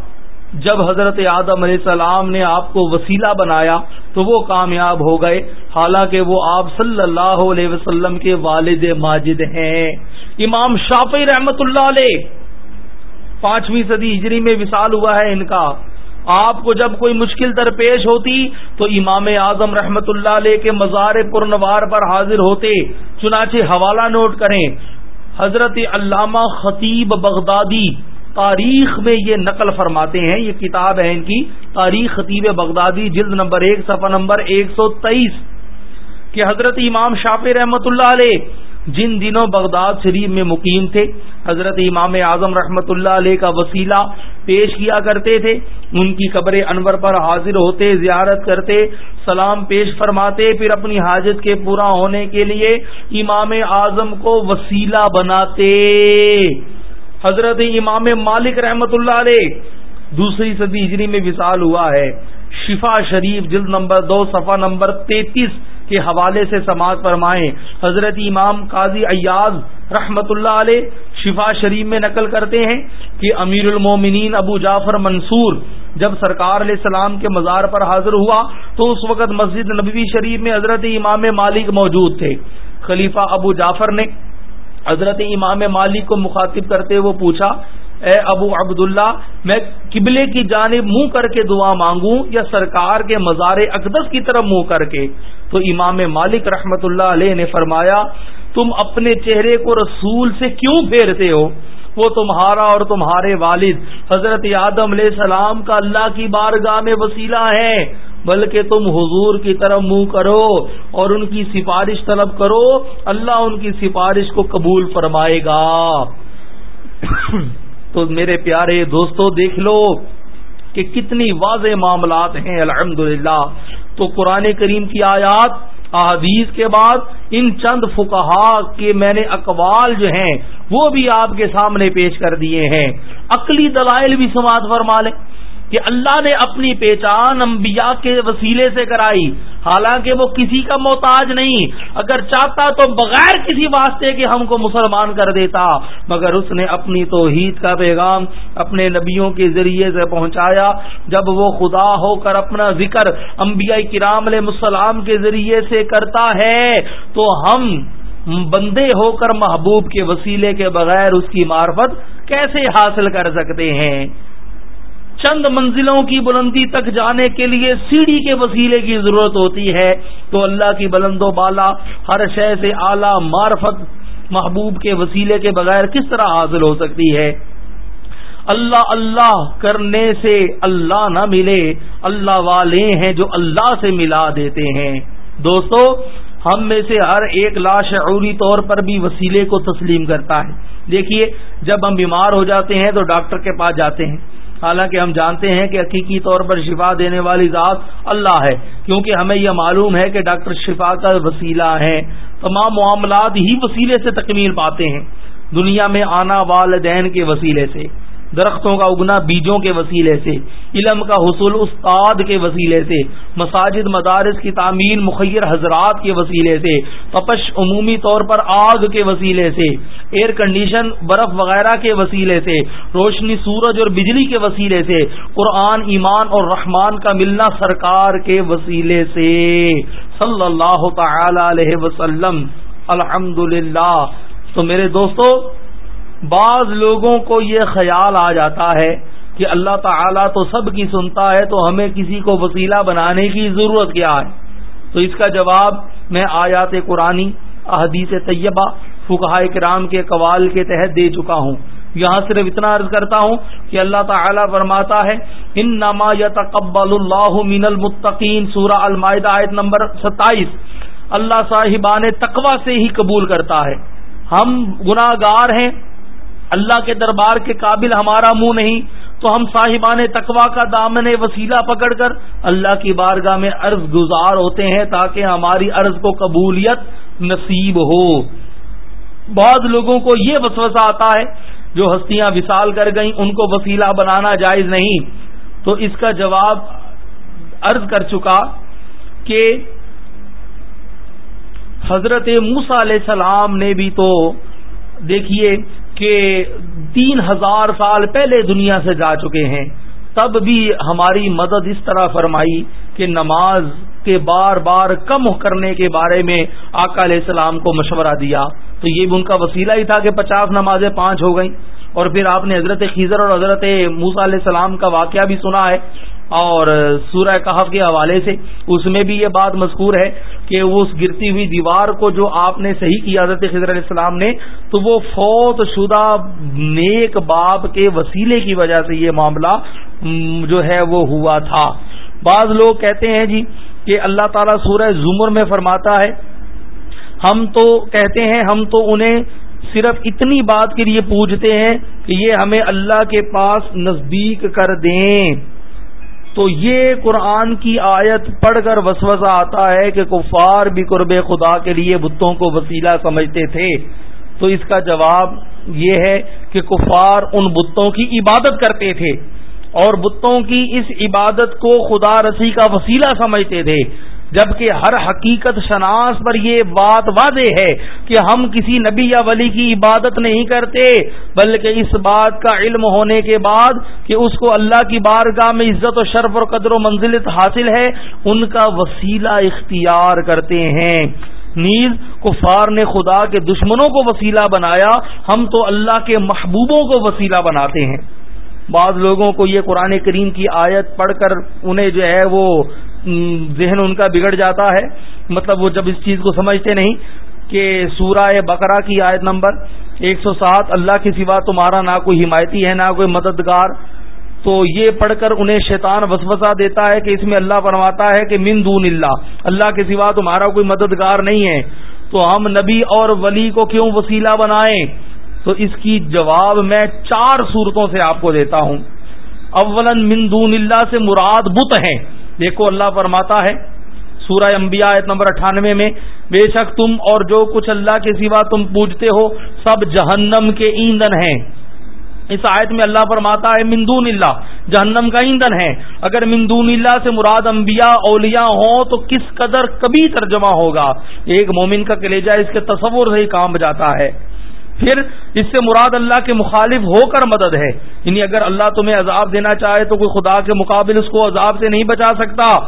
جب حضرت آدم علیہ السلام نے آپ کو وسیلہ بنایا تو وہ کامیاب ہو گئے۔ حالانکہ وہ آپ صلی اللہ علیہ وسلم کے والد ماجد ہیں۔ امام شافی رحمت اللہ علیہ پانچویں صدی ہجری میں وصال ہوا ہے ان کا۔ آپ کو جب کوئی مشکل درپیش ہوتی تو امام اعظم رحمت اللہ علیہ کے مزار پرنوار پر حاضر ہوتے، چنانچہ حوالہ نوٹ کریں، حضرت علامہ خطیب بغدادی تاریخ میں یہ نقل فرماتے ہیں، یہ کتاب ہے ان کی، تاریخ خطیب بغدادی جلد نمبر ایک، صفحہ نمبر ایک سو تیئیس، کہ حضرت امام شافی رحمت اللہ علیہ جن دنوں بغداد شریف میں مقیم تھے، حضرت امام اعظم رحمت اللہ علیہ کا وسیلہ پیش کیا کرتے تھے، ان کی قبر انور پر حاضر ہوتے، زیارت کرتے، سلام پیش فرماتے، پھر اپنی حاجت کے پورا ہونے کے لیے امام اعظم کو وسیلہ بناتے۔ حضرت امام مالک رحمت اللہ علیہ دوسری صدی ہجری میں وصال ہوا ہے۔ شفا شریف جلد نمبر دو، صفحہ نمبر تینتیس۔ کے حوالے سے سماعت فرمائیں۔ حضرت امام قاضی ایاز رحمت اللہ علیہ شفا شریف میں نقل کرتے ہیں کہ امیر المومنین ابو جعفر منصور جب سرکار علیہ السلام کے مزار پر حاضر ہوا تو اس وقت مسجد نبوی شریف میں حضرت امام مالک موجود تھے۔ خلیفہ ابو جعفر نے حضرت امام مالک کو مخاطب کرتے ہوئے پوچھا اے ابو عبداللہ، میں قبلے کی جانب منہ کر کے دعا مانگوں یا سرکار کے مزار اقدس کی طرف منہ کر کے؟ تو امام مالک رحمت اللہ علیہ نے فرمایا، تم اپنے چہرے کو رسول سے کیوں پھیرتے ہو؟ وہ تمہارا اور تمہارے والد، حضرت آدم علیہ السلام کا اللہ کی بارگاہ میں وسیلہ ہے، بلکہ تم حضور کی طرف منہ کرو اور ان کی سفارش طلب کرو، اللہ ان کی سفارش کو قبول فرمائے گا۔ تو میرے پیارے دوستو دیکھ لو کہ کتنی واضح معاملات ہیں الحمد تو قرآن کریم کی آیات، احادیث کے بعد ان چند فکہ کے میں نے اقوال جو ہیں، وہ بھی آپ کے سامنے پیش کر دیے ہیں۔ عقلی دلائل بھی سماعت فرما لیں۔ کہ اللہ نے اپنی پہچان انبیاء کے وسیلے سے کرائی۔ حالانکہ وہ کسی کا محتاج نہیں۔ اگر چاہتا تو بغیر کسی واسطے کے ہم کو مسلمان کر دیتا۔ مگر اس نے اپنی توحید کا پیغام اپنے نبیوں کے ذریعے سے پہنچایا۔ جب وہ خدا ہو کر اپنا ذکر انبیاء کرام علیہ السلام کے ذریعے سے کرتا ہے، تو ہم بندے ہو کر محبوب کے وسیلے کے بغیر اس کی معرفت کیسے حاصل کر سکتے ہیں؟ چند منزلوں کی بلندی تک جانے کے لیے سیڑھی کے وسیلے کی ضرورت ہوتی ہے تو اللہ کی بلند و بالا، ہر شے سے اعلی معرفت محبوب کے وسیلے کے بغیر کس طرح حاصل ہو سکتی ہے؟ اللہ اللہ کرنے سے اللہ نہ ملے، اللہ والے ہیں جو اللہ سے ملا دیتے ہیں۔ دوستو، ہم میں سے ہر ایک لاشعوری طور پر بھی وسیلے کو تسلیم کرتا ہے۔ دیکھیے، جب ہم بیمار ہو جاتے ہیں تو ڈاکٹر کے پاس جاتے ہیں۔ حالانکہ ہم جانتے ہیں کہ حقیقی طور پر شفا دینے والی ذات اللہ ہے، کیونکہ ہمیں یہ معلوم ہے کہ ڈاکٹر شفا کا وسیلہ ہے تمام معاملات ہی وسیلے سے تکمیل پاتے ہیں۔ دنیا میں آنا والدین کے وسیلے سے۔ درختوں کا اگنا، بیجوں کے وسیلے سے، علم کا حصول استاد کے وسیلے سے، مساجد، مدارس کی تعمیر مخیر حضرات کے وسیلے سے، تپش عمومی طور پر آگ کے وسیلے سے ایئر کنڈیشن برف وغیرہ کے وسیلے سے، روشنی سورج اور بجلی کے وسیلے سے، قرآن، ایمان اور رحمان کا ملنا سرکار کے وسیلے سے۔ صلی اللہ تعالی علیہ وسلم الحمد تو میرے دوستو بعض لوگوں کو یہ خیال آ جاتا ہے کہ اللہ تعالیٰ تو سب کی سنتا ہے، تو ہمیں کسی کو وسیلہ بنانے کی ضرورت کیا ہے؟ تو اس کا جواب میں آیات قرآن احدیث طیبہ فکہ کرام کے قوال کے تحت دے چکا ہوں۔ یہاں صرف اتنا عرض کرتا ہوں کہ اللہ تعالیٰ فرماتا ہے ان نما یا تقبل اللہ من المتقین، سورہ المائدہ آیت نمبر ستائیس۔ اللہ صاحبان تقوا سے ہی قبول کرتا ہے۔ ہم گناہ گار ہیں اللہ کے دربار کے قابل ہمارا منہ نہیں، تو ہم صاحبان تقوا کا دامن وسیلہ پکڑ کر اللہ کی بارگاہ میں عرض گزار ہوتے ہیں تاکہ ہماری عرض کو قبولیت نصیب ہو۔ بعض لوگوں کو یہ وسوسہ آتا ہے، جو ہستیاں وصال کر گئیں، ان کو وسیلہ بنانا جائز نہیں۔ تو اس کا جواب عرض کر چکا کہ حضرت موسا علیہ السلام نے بھی تو دیکھیے کہ تین ہزار سال پہلے دنیا سے جا چکے ہیں، تب بھی ہماری مدد اس طرح فرمائی کہ نماز کے بار بار کم کرنے کے بارے میں آقا علیہ السلام کو مشورہ دیا۔ تو یہ بھی ان کا وسیلہ ہی تھا کہ پچاس نمازیں پانچ ہو گئیں۔ اور پھر آپ نے حضرت خیزر اور حضرت موسا علیہ السلام کا واقعہ بھی سنا ہے اور سورہ کہف کے حوالے سے اس میں بھی یہ بات مذکور ہے کہ اس گرتی ہوئی دیوار کو جو آپ نے صحیح کیا حضرت خضر علیہ السلام نے، تو وہ فوت شدہ نیک باپ کے وسیلے کی وجہ سے یہ معاملہ جو ہے وہ ہوا تھا۔ بعض لوگ کہتے ہیں جی کہ اللہ تعالیٰ سورہ زمر میں فرماتا ہے، ہم تو کہتے ہیں، ہم تو انہیں صرف اتنی بات کے لیے پوچھتے ہیں کہ یہ ہمیں اللہ کے پاس نزدیک کر دیں۔ تو یہ قرآن کی آیت پڑھ کر وسوسہ آتا ہے کہ کفار بھی قرب خدا کے لیے بتوں کو وسیلہ سمجھتے تھے۔ تو اس کا جواب یہ ہے کہ کفار ان بتوں کی عبادت کرتے تھے اور بتوں کی اس عبادت کو خدا رسی کا وسیلہ سمجھتے تھے۔ جبکہ ہر حقیقت شناس پر یہ بات واضح ہے کہ ہم کسی نبی یا ولی کی عبادت نہیں کرتے، بلکہ اس بات کا علم ہونے کے بعد کہ اس کو اللہ کی بارگاہ میں عزت و شرف اور قدر و منزلت حاصل ہے، ان کا وسیلہ اختیار کرتے ہیں۔ نیز، کفار نے خدا کے دشمنوں کو وسیلہ بنایا، ہم تو اللہ کے محبوبوں کو وسیلہ بناتے ہیں۔ بعض لوگوں کو یہ قرآن کریم کی آیت پڑھ کر انہیں جو ہے وہ ذہن ان کا بگڑ جاتا ہے۔ مطلب وہ جب اس چیز کو سمجھتے نہیں کہ سورہ بقرہ کی آیت نمبر ایک سو سات، اللہ کے سوا تمہارا نہ کوئی حمایتی ہے، نہ کوئی مددگار۔ تو یہ پڑھ کر انہیں شیطان وسوسہ دیتا ہے کہ اس میں اللہ فرماتا ہے کہ من دون اللہ اللہ کے سوا تمہارا کوئی مددگار نہیں ہے۔ تو ہم نبی اور ولی کو کیوں وسیلہ بنائیں؟ تو اس کی جواب میں چار صورتوں سے آپ کو دیتا ہوں۔ اولن من دون اللہ سے مراد بت ہیں۔ دیکھو اللہ فرماتا ہے، سورہ انبیاء آیت نمبر اٹھانوے میں، بے شک تم اور جو کچھ اللہ کے سوا تم پوجتے ہو، سب جہنم کے ایندھن ہیں۔ اس آیت میں اللہ فرماتا ہے مندون اللہ، جہنم کا ایندھن ہے۔ اگر مندون اللہ سے مراد انبیاء، اولیاء ہوں تو کس قدر کبھی ترجمہ ہوگا؟ ایک مومن کا کلیجہ اس کے تصور سے ہی کام بجاتا ہے۔ پھر اس سے مراد اللہ کے مخالف ہو کر مدد ہے یعنی اگر اللہ تمہیں عذاب دینا چاہے تو کوئی خدا کے مقابل اس کو عذاب سے نہیں بچا سکتا۔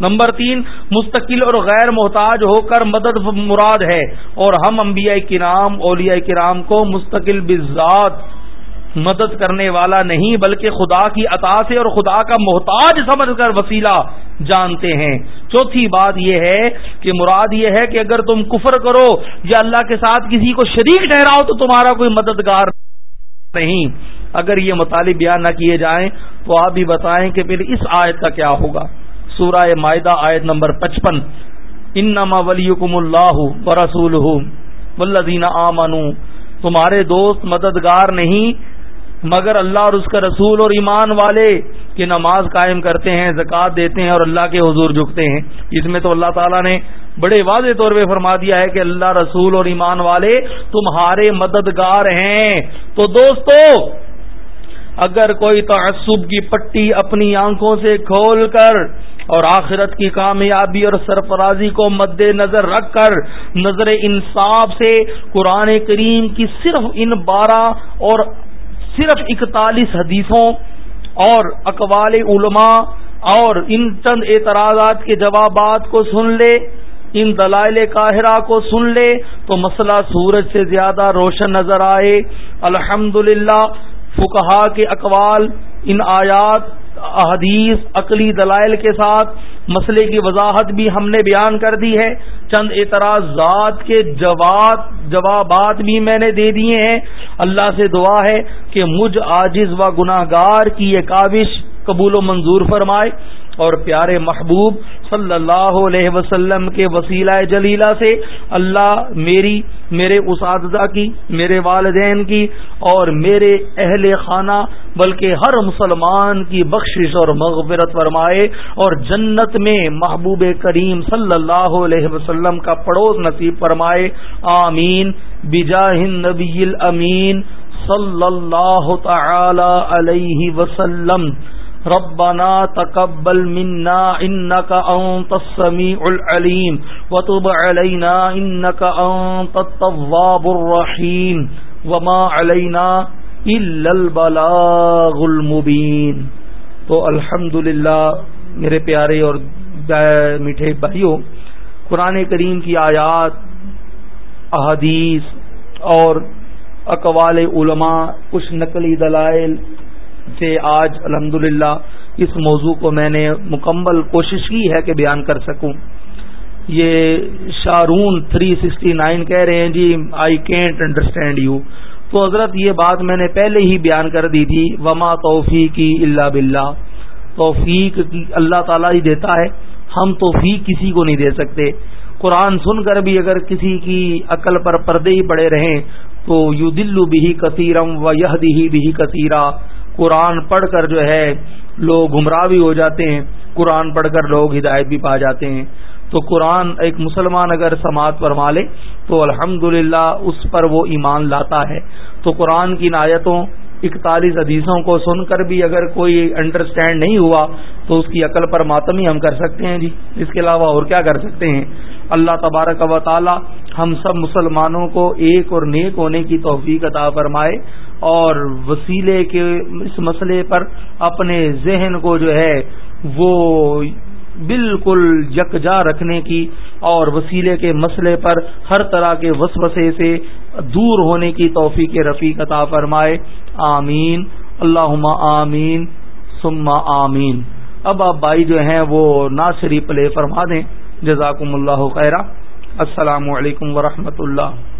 نمبر تین، مستقل اور غیر محتاج ہو کر مدد مراد ہے۔ اور ہم انبیاء کرام، اولیاء کرام کو مستقل بذات مدد کرنے والا نہیں، بلکہ خدا کی عطا سے اور خدا کا محتاج سمجھ کر وسیلہ جانتے ہیں۔ چوتھی بات یہ ہے کہ مراد یہ ہے کہ اگر تم کفر کرو یا اللہ کے ساتھ کسی کو شریک ٹھہراؤ تو تمہارا کوئی مددگار نہیں۔ اگر یہ مطالب بیان نہ کیے جائیں تو آپ بھی بتائیں کہ پھر اس آیت کا کیا ہوگا۔ سورہ معدہ آیت نمبر پچپن۔ ان نما ولیکم اللہ و رسول ولدین آمنو تمہارے دوست مددگار نہیں، مگر اللہ اور اس کا رسول اور ایمان والے۔ کی نماز قائم کرتے ہیں زکوٰۃ دیتے ہیں اور اللہ کے حضور جھکتے ہیں۔ اس میں تو اللہ تعالیٰ نے بڑے واضح طور پہ فرما دیا ہے کہ اللہ رسول اور ایمان والے تمہارے مددگار ہیں۔ تو دوستو، اگر کوئی تعصب کی پٹی اپنی آنکھوں سے کھول کر اور آخرت کی کامیابی اور سرفرازی کو مد نظر رکھ کر نظر انصاف سے قرآن کریم کی صرف ان بارہ اور صرف اکتالیس حدیثوں اور اقوال علماء اور ان چند اعتراضات کے جوابات کو سن لے، ان دلائل قاہرہ کو سن لے تو مسئلہ سورج سے زیادہ روشن نظر آئے۔ الحمد للہ فکہ کے اقوال، ان آیات احادیث، عقلی دلائل کے ساتھ مسئلے کی وضاحت بھی ہم نے بیان کر دی ہے۔ چند اعتراضات کے جواب، جوابات بھی میں نے دے دیے ہیں۔ اللہ سے دعا ہے کہ مجھ عاجز و گناہ گار کی یہ کاوش قبول و منظور فرمائے۔ اور پیارے محبوب صلی اللہ علیہ وسلم کے وسیلہ جلیلہ سے اللہ میری، میرے اساتذہ کی، میرے والدین کی اور میرے اہل خانہ، بلکہ ہر مسلمان کی بخشش اور مغفرت فرمائے اور جنت میں محبوب کریم صلی اللہ علیہ وسلم کا پڑوس نصیب فرمائے۔ آمین۔ بجاہ نبی الامین صلی اللہ تعالی علیہ وسلم۔ ربنا تقبل منا انك انت السميع العليم وتب علينا انك انت التواب الرحيم وما علينا الا البلاغ المبين تو الحمد میرے پیارے اور میٹھے بھائیوں، قرآن کریم کی آیات، احادیث اور اقوال علماء، کچھ نقلی دلائل سے آج الحمد اس موضوع کو میں نے مکمل کوشش کی ہے کہ بیان کر سکوں۔ یہ شارون 369 کہہ رہے ہیں جی آئی کینٹ انڈرسٹینڈ یو تو حضرت، یہ بات میں نے پہلے ہی بیان کر دی تھی، وما توفیقی اللہ بلّہ توفیق اللہ تعالیٰ ہی دیتا ہے، ہم توفیق کسی کو نہیں دے سکتے۔ قرآن سن کر بھی اگر کسی کی عقل پر پردے ہی پڑے رہیں، تو یو دلو بھی کثیرم و یہ بھی کثیرہ قرآن پڑھ کر جو ہے لوگ گمراہ بھی ہو جاتے ہیں، قرآن پڑھ کر لوگ ہدایت بھی پا جاتے ہیں۔ تو قرآن ایک مسلمان اگر سماعت فرما لے، تو الحمد اس پر وہ ایمان لاتا ہے۔ تو قرآن کی نایتوں، اکتالیس حدیثوں کو سن کر بھی اگر کوئی انڈرسٹینڈ نہیں ہوا، تو اس کی عقل پر ماتم ہی ہم کر سکتے ہیں جی۔ اس کے علاوہ اور کیا کر سکتے ہیں؟ اللہ تبارک و تعالی ہم سب مسلمانوں کو ایک اور نیک ہونے کی توفیق عطا فرمائے۔ اور وسیلے کے اس مسئلے پر اپنے ذہن کو جو ہے وہ بالکل یکجا رکھنے کی اور وسیلے کے مسئلے پر ہر طرح کے وسوسے سے دور ہونے کی توفیق رفیق عطا فرمائے۔ آمین۔ اللہ آمین۔ سما آمین۔ اب آپ بھائی جو ہیں وہ ناصری پلے فرما دیں۔ جزاکم اللہ خیرہ۔ السلام علیکم ورحمۃ اللہ۔